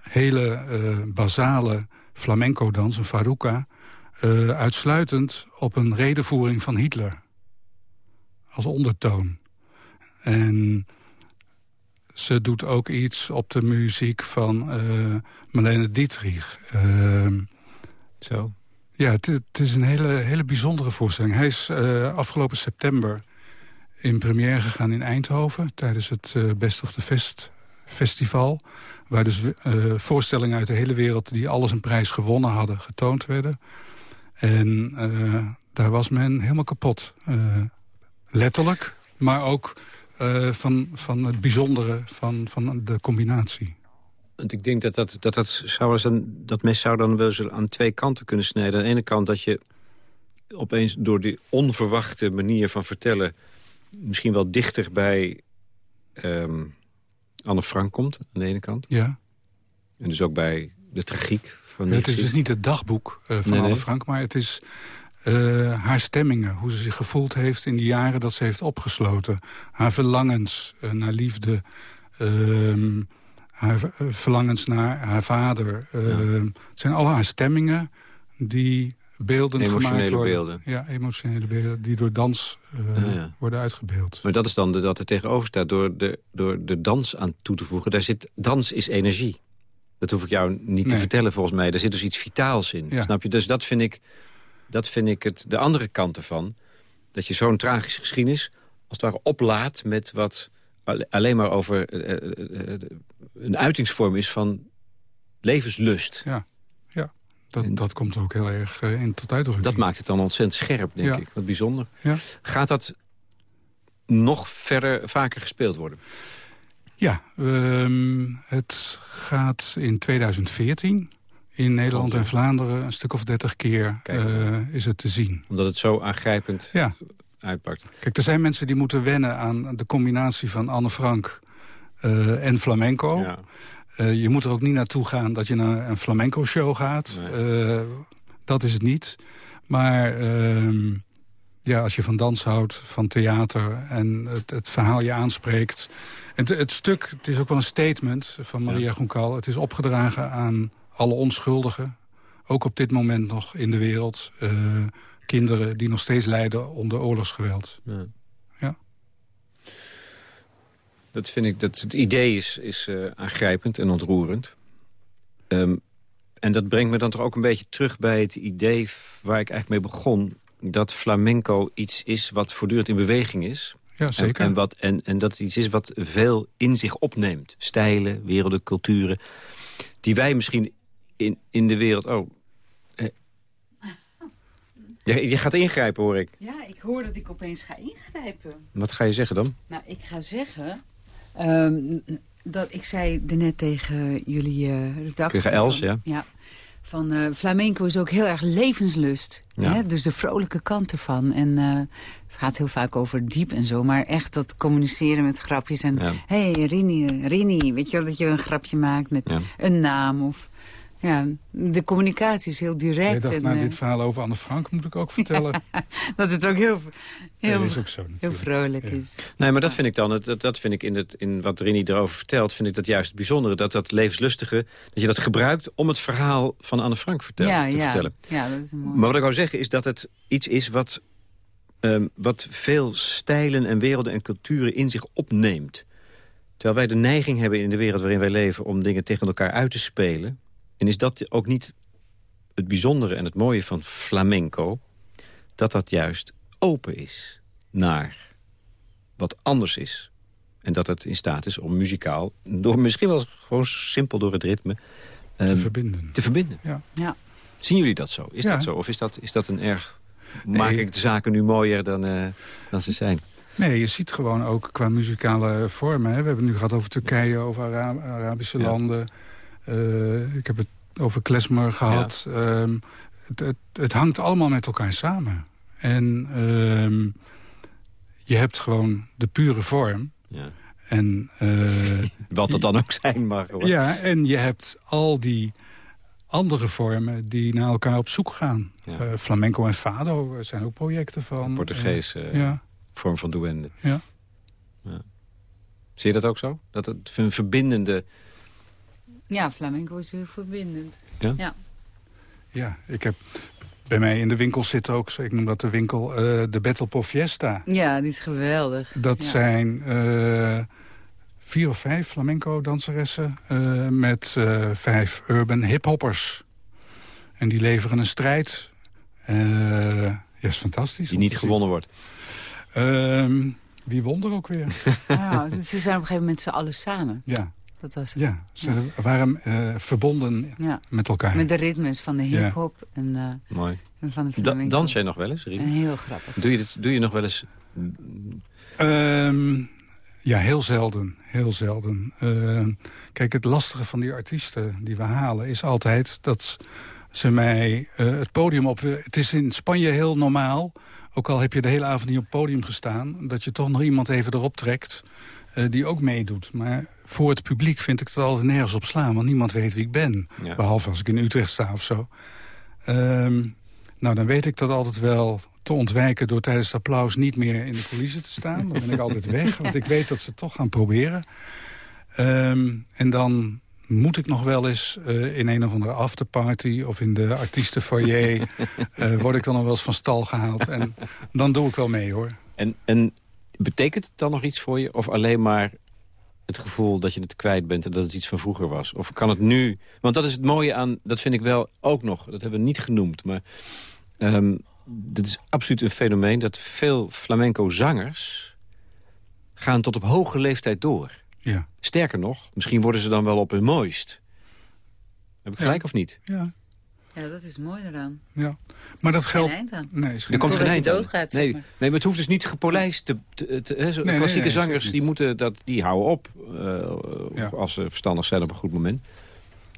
hele uh, basale flamenco-dans, een faruca... Uh, uitsluitend op een redenvoering van Hitler. Als ondertoon. En ze doet ook iets op de muziek van uh, Marlene Dietrich. Uh, Zo. Ja, het, is een hele, hele bijzondere voorstelling. Hij is uh, afgelopen september in première gegaan in Eindhoven... tijdens het uh, Best of the Fest festival... waar dus voorstellingen uit de hele wereld... die alles een prijs gewonnen hadden, getoond werden. En daar was men helemaal kapot. letterlijk, maar ook van, van het bijzondere van, van de combinatie. Want ik denk dat dat, dat, dat, zou eens een, dat mes zou dan wel eens aan twee kanten kunnen snijden. Aan de ene kant dat je opeens door die onverwachte manier van vertellen... misschien wel dichter bij um, Anne Frank komt, aan de ene kant. Ja. En dus ook bij de tragiek van ja, Het is dus niet het dagboek uh, van Nee, Anne nee. Frank, maar het is uh, haar stemmingen. Hoe ze zich gevoeld heeft in de jaren dat ze heeft opgesloten. Haar verlangens uh, naar liefde... ehm, haar eh, verlangens naar haar vader. Uh, het zijn alle haar stemmingen die beeldend gemaakt worden. beelden. Ja, emotionele beelden die door dans uh, ja. worden uitgebeeld. Maar dat is dan de, dat er tegenover staat door de, door de dans aan toe te voegen. Daar zit, dans is energie. Dat hoef ik jou niet te vertellen volgens mij. Daar zit dus iets vitaals in. Ja. Snap je? Dus dat vind ik, dat vind ik het, de andere kant ervan. Dat je zo'n tragische geschiedenis als het ware oplaat met wat alle- alleen maar over eh, eh, eh, een uitingsvorm is van levenslust. Ja, ja. dat, En- dat komt ook heel erg in tot uitdrukking. Dat maakt het dan ontzettend scherp, denk Ja. ik. Wat bijzonder. Ja. Gaat dat nog verder vaker gespeeld worden? Ja, ehm, het gaat in 2014 in Nederland en Vlaanderen een stuk of 30 keer eh, is het te zien. Omdat het zo aangrijpend Ja, uitpakt. kijk, er zijn mensen die moeten wennen aan de combinatie van Anne Frank eh, en flamenco. Ja. Eh, je moet er ook niet naartoe gaan dat je naar een flamenco-show gaat. Nee. Dat is het niet. Maar ehm, ja, als je van dans houdt, van theater en het, het verhaal je aanspreekt... Het, het stuk, het is ook wel een statement van Maria Ja. Goncal. Het is opgedragen aan alle onschuldigen. Ook op dit moment nog in de wereld. eh, kinderen die nog steeds lijden onder oorlogsgeweld. Ja. Ja. Dat vind ik, dat het idee is, is eh, aangrijpend en ontroerend. Ehm, en dat brengt me dan toch ook een beetje terug bij het idee waar ik eigenlijk mee begon. Dat flamenco iets is wat voortdurend in beweging is. Ja, zeker. En, en, wat, en, en dat het iets is wat veel in zich opneemt. Stijlen, werelden, culturen. Die wij misschien in, in de wereld... Oh, eh. je, je gaat ingrijpen, hoor ik. Ja, ik hoor dat ik opeens ga ingrijpen. Wat ga je zeggen dan? Nou, ik ga zeggen... ehm, dat ik zei net tegen jullie eh redactie... Tegen Els, van- ja. Ja, van eh, flamenco is ook heel erg levenslust. Ja. Hè? Dus de vrolijke kant ervan. En het gaat heel vaak over diep en zo. Maar echt dat communiceren met grapjes. En Ja. hey, Rini, Rini. Weet je wel, dat je een grapje maakt met Ja. een naam. Of, ja, de communicatie is heel direct. Ik dacht, en, nou, eh, dit verhaal over Anne Frank moet ik ook vertellen. [laughs] dat het ook heel, heel, dat is ook zo heel vrolijk Ja. is. Nee, maar dat vind ik dan, het- dat, dat vind ik in, het, in wat Rini erover vertelt... vind ik dat juist het bijzondere, dat dat levenslustige... dat je dat gebruikt om het verhaal van Anne Frank vertel, ja, te ja, vertellen. ja, dat is mooi. Maar wat ik wou zeggen is dat het iets is wat, ehm, wat veel stijlen en werelden en culturen in zich opneemt. Terwijl wij de neiging hebben in de wereld waarin wij leven... om dingen tegen elkaar uit te spelen. En is dat ook niet het bijzondere en het mooie van flamenco... dat dat juist open is naar wat anders is. En dat het in staat is om muzikaal, door, misschien wel gewoon simpel door het ritme... Te ehm, verbinden. te verbinden. Ja. Zien jullie dat zo? Is Ja. dat zo? Of is dat, is dat een erg... Maak Nee. ik de zaken nu mooier dan, eh, dan ze zijn? Nee, je ziet gewoon ook qua muzikale vormen. Hè. We hebben het nu gehad over Turkije, over Ara- Arabische Ja. landen. Eh, ik heb het over klezmer gehad. Ehm, het, het, het hangt allemaal met elkaar samen. En ehm, je hebt gewoon de pure vorm. Ja. En, eh, [laughs] Wat dat dan ook zijn mag. hoor. ja, en je hebt al die andere vormen die naar elkaar op zoek gaan. Ja. Eh, flamenco en fado zijn ook projecten van. Portugees eh, ja, vorm van duende. ja. Zie je dat ook zo? Dat het een verbindende... Ja, flamenco is heel verbindend. Ja? Ja. Ja, ik heb bij mij in de winkel zit ook, ik noem dat de winkel, eh, de Battle Pop Fiesta. Ja, die is geweldig. Dat Ja. zijn eh, vier of vijf flamenco danseressen eh, met eh, vijf urban hiphoppers. En die leveren een strijd. Eh, ja, is fantastisch. Die niet gewonnen wordt. Ehm, wie won er ook weer? Ja, [laughs] ze zijn op een gegeven moment z'n allen samen. ja, Dat was het. ja, ze waren eh, verbonden Ja. met elkaar. Met de ritmes van de Ja. hip-hop en, eh, Mooi. en van de Da dans jij nog wel eens, Rien? Heel grappig. Doe je, dit, doe je nog wel eens... Ehm, ja, heel zelden. Heel zelden. Ehm, kijk, het lastige van die artiesten die we halen... is altijd dat ze mij eh, het podium op... Het is in Spanje heel normaal, ook al heb je de hele avond niet op het podium gestaan... dat je toch nog iemand even erop trekt eh, die ook meedoet. Maar voor het publiek vind ik het altijd nergens op slaan... want niemand weet wie ik ben. Ja. Behalve als ik in Utrecht sta of zo. Ehm, nou, dan weet ik dat altijd wel te ontwijken... door tijdens het applaus niet meer in de coulissen te staan. Dan ben ik altijd [laughs] weg, want ik weet dat ze het toch gaan proberen. Ehm, en dan moet ik nog wel eens eh, in een of andere afterparty... of in de artiestenfoyer... [laughs] eh word ik dan nog wel eens van stal gehaald. En dan doe ik wel mee, hoor. En, en betekent het dan nog iets voor je? Of alleen maar het gevoel dat je het kwijt bent en dat het iets van vroeger was? Of kan het nu... Want dat is het mooie aan... Dat vind ik wel ook nog. Dat hebben we niet genoemd. Maar ehm dit is absoluut een fenomeen... dat veel flamenco-zangers gaan tot op hoge leeftijd door. Ja, Sterker nog, misschien worden ze dan wel op hun mooist. Heb ik gelijk Ja. of niet? ja. Ja, dat is mooi eraan. Ja. Maar dat geldt... Nee, is geen Er komt geen eind aan. doodgaat, nee, maar. nee, maar het hoeft dus niet gepolijst te... te, te- hè, zo- Nee, klassieke nee, zangers die, moeten dat, die houden op eh, Ja. als ze verstandig zijn op een goed moment.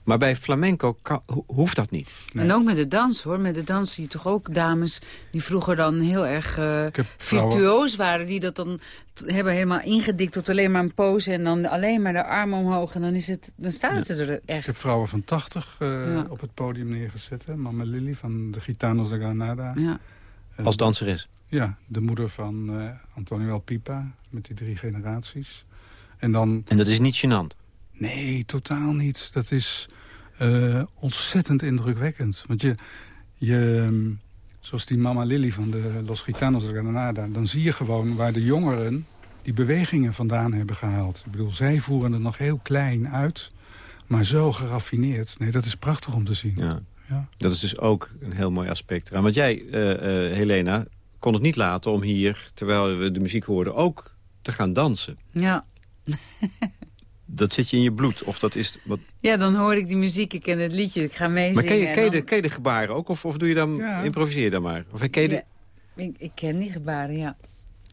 Maar bij flamenco kan- ho- hoeft dat niet. Nee. En ook met de dans hoor. Met de dans zie je toch ook dames die vroeger dan heel erg eh, Ik virtuoos waren. Die dat dan hebben helemaal ingedikt tot alleen maar een pose. En dan alleen maar de armen omhoog. En dan, is het, dan staan ze er Ik echt. heb vrouwen van 80 eh, Ja. op het podium neergezet. Hè? Mama Lily van de Gitanos de Granada. Ja. Eh, Als danseres. Ja, de moeder van eh Antonio Pipa, met die drie generaties. En dan, En dat is niet gênant. Nee, totaal niet. Dat is eh, ontzettend indrukwekkend. Want je, je, ehm, zoals die Mama Lily van de Los Gitanos de Granada... dan zie je gewoon waar de jongeren die bewegingen vandaan hebben gehaald. Ik bedoel, zij voeren het nog heel klein uit, maar zo geraffineerd. Nee, dat is prachtig om te zien. Ja. Ja. Dat is dus ook een heel mooi aspect. Want jij, eh, eh, Helena, kon het niet laten om hier, terwijl we de muziek hoorden, ook te gaan dansen. Ja. [laughs] Dat zit je in je bloed. Of dat is wat... ja, dan hoor ik die muziek, ik ken het liedje, ik ga meezingen. Maar ken je, en ken, je dan- de, ken je de gebaren ook? Of, of doe je dan, Ja. improviseer je dan maar? Of ken je de- Ja, ik, ik ken die gebaren, ja.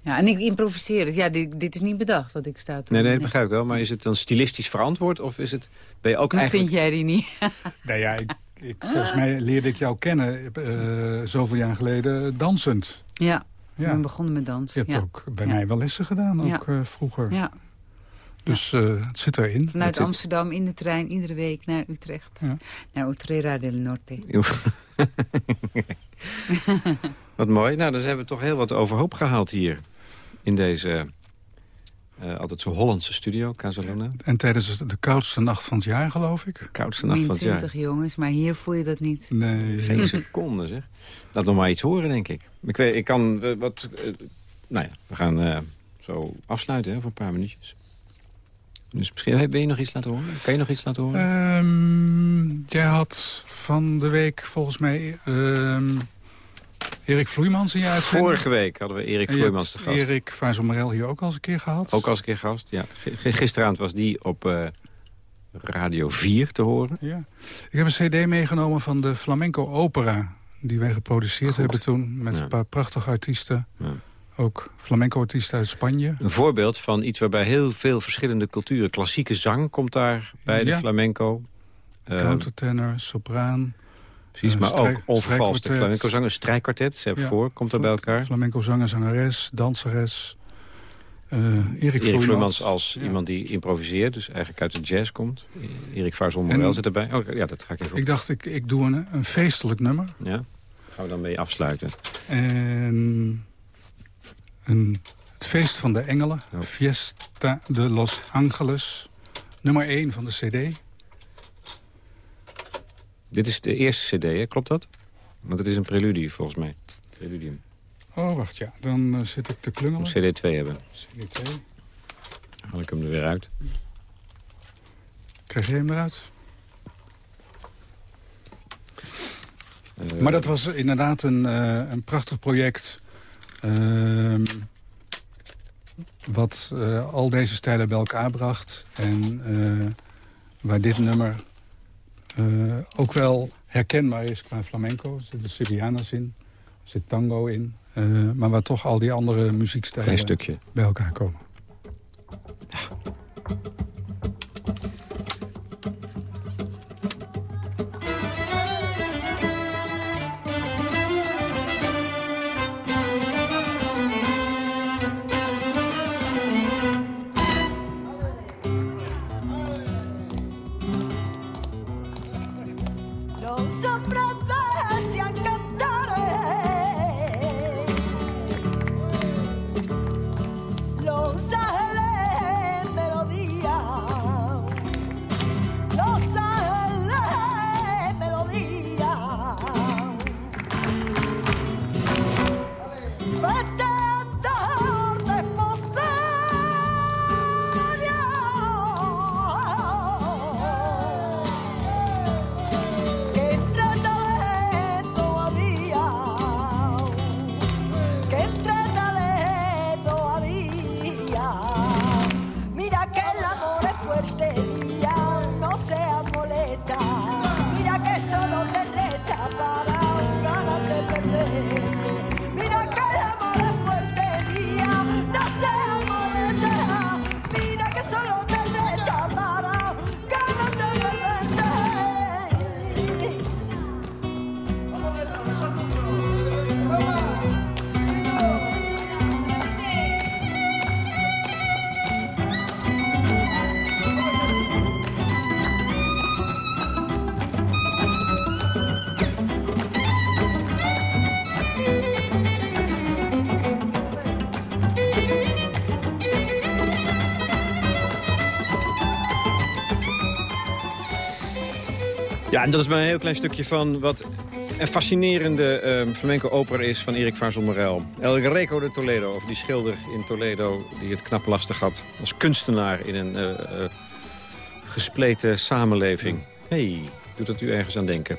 Ja, en ik improviseer het. Ja, dit, dit is niet bedacht wat ik sta te Nee, doen. nee, dat begrijp ik wel. Maar is het dan stilistisch verantwoord? Of is het, ben je ook Dat eigenlijk... vind jij die niet. [laughs] Nou ja, ik, ik, volgens mij leerde ik jou kennen eh, zoveel jaar geleden dansend. ja, ik Ja. ben begonnen met dans. Je hebt ja. ook bij Ja. mij wel lessen gedaan, ook Ja. eh, vroeger. Ja, Dus eh, het zit erin. vanuit zit- Amsterdam in de trein iedere week naar Utrecht. Ja. Naar Utrera del Norte. [laughs] wat mooi. Nou, dan hebben we toch heel wat overhoop gehaald hier. In deze eh, altijd zo Hollandse studio, Casaluna. En tijdens de koudste nacht van het jaar, geloof ik. Koudste nacht Min van het jaar. 20 jongens, maar hier voel je dat niet. Nee. Geen seconde, zeg. Laat nog maar iets horen, denk ik. Ik, weet, ik kan eh, wat... nou ja, we gaan eh, zo afsluiten hè, voor een paar minuutjes. Dus misschien wil je nog iets laten horen? Kan je nog iets laten horen? Ehm, jij had van de week volgens mij ehm, Erik Vloeimans in je uitzending. Vorige week hadden we Erik Vloeimans te gast. Erik Vazomerel hier ook al eens een keer gehad. Ook als een keer gast, ja. Gisteravond was die op eh, Radio 4 te horen. Ja. Ik heb een cd meegenomen van de Flamenco Opera... die wij geproduceerd hebben toen met Ja. een paar prachtige artiesten. Ja. Ook flamenco-artiesten uit Spanje. Een voorbeeld van iets waarbij heel veel verschillende culturen... klassieke zang komt daar bij de flamenco. Eh, Countertenor, sopraan. precies, eh, maar strijk- ook onvervalste flamenco zang. Een strijkkwartet, ze hebben Ja, voor, komt er bij elkaar. Flamenco zanger, zangeres, danseres. eh Erik Erik Vloeimans. Als Ja. iemand die improviseert, dus eigenlijk uit de jazz komt. Erik Vaarzel En- Morel zit erbij. Oh, ja, dat ga ik even op. Ik dacht, ik, ik doe een, een feestelijk nummer. Ja? Gaan we dan mee afsluiten. En een, het feest van de engelen. Oh. Fiesta de Los Angeles. Nummer 1 van de cd. Dit is de eerste cd, hè? klopt dat? Want het is een preludie, volgens mij. Preludium. Oh, wacht, ja. Dan eh, zit ik te klungelen. Moet cd 2 hebben. CD 2. Dan haal ik hem er weer uit. Krijg jij hem eruit? Eh, Maar dat was inderdaad een, eh, een prachtig project. Ehm, wat eh, al deze stijlen bij elkaar bracht. En eh, waar dit nummer eh, ook wel herkenbaar is qua flamenco. Er zitten Sevillanas in, er zit tango in. maar waar toch al die andere muziekstijlen bij elkaar komen. Los en dat is maar een heel klein stukje van wat een fascinerende uh, flamenco-opera is van Erik van Morel. El Greco de Toledo, of die schilder in Toledo die het knap lastig had als kunstenaar in een uh, uh, gespleten samenleving. hey, doet dat u ergens aan denken.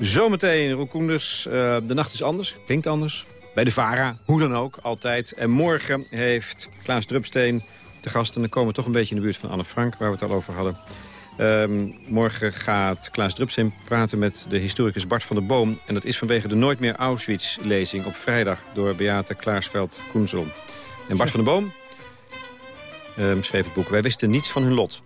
Zometeen, Rokoenders, uh, de nacht is anders, klinkt anders. Bij de VARA, hoe dan ook, altijd. En morgen heeft Klaas Drupsteen de gasten. dan komen we toch een beetje in de buurt van Anne Frank, waar we het al over hadden. Um, morgen gaat Klaas Drupsteen praten met de historicus Bart van der Boom. En dat is vanwege de Nooit meer Auschwitz-lezing op vrijdag... door Beate Klaarsveld-Koenzel. En Bart van der Boom um, schreef het boek Wij wisten niets van hun lot.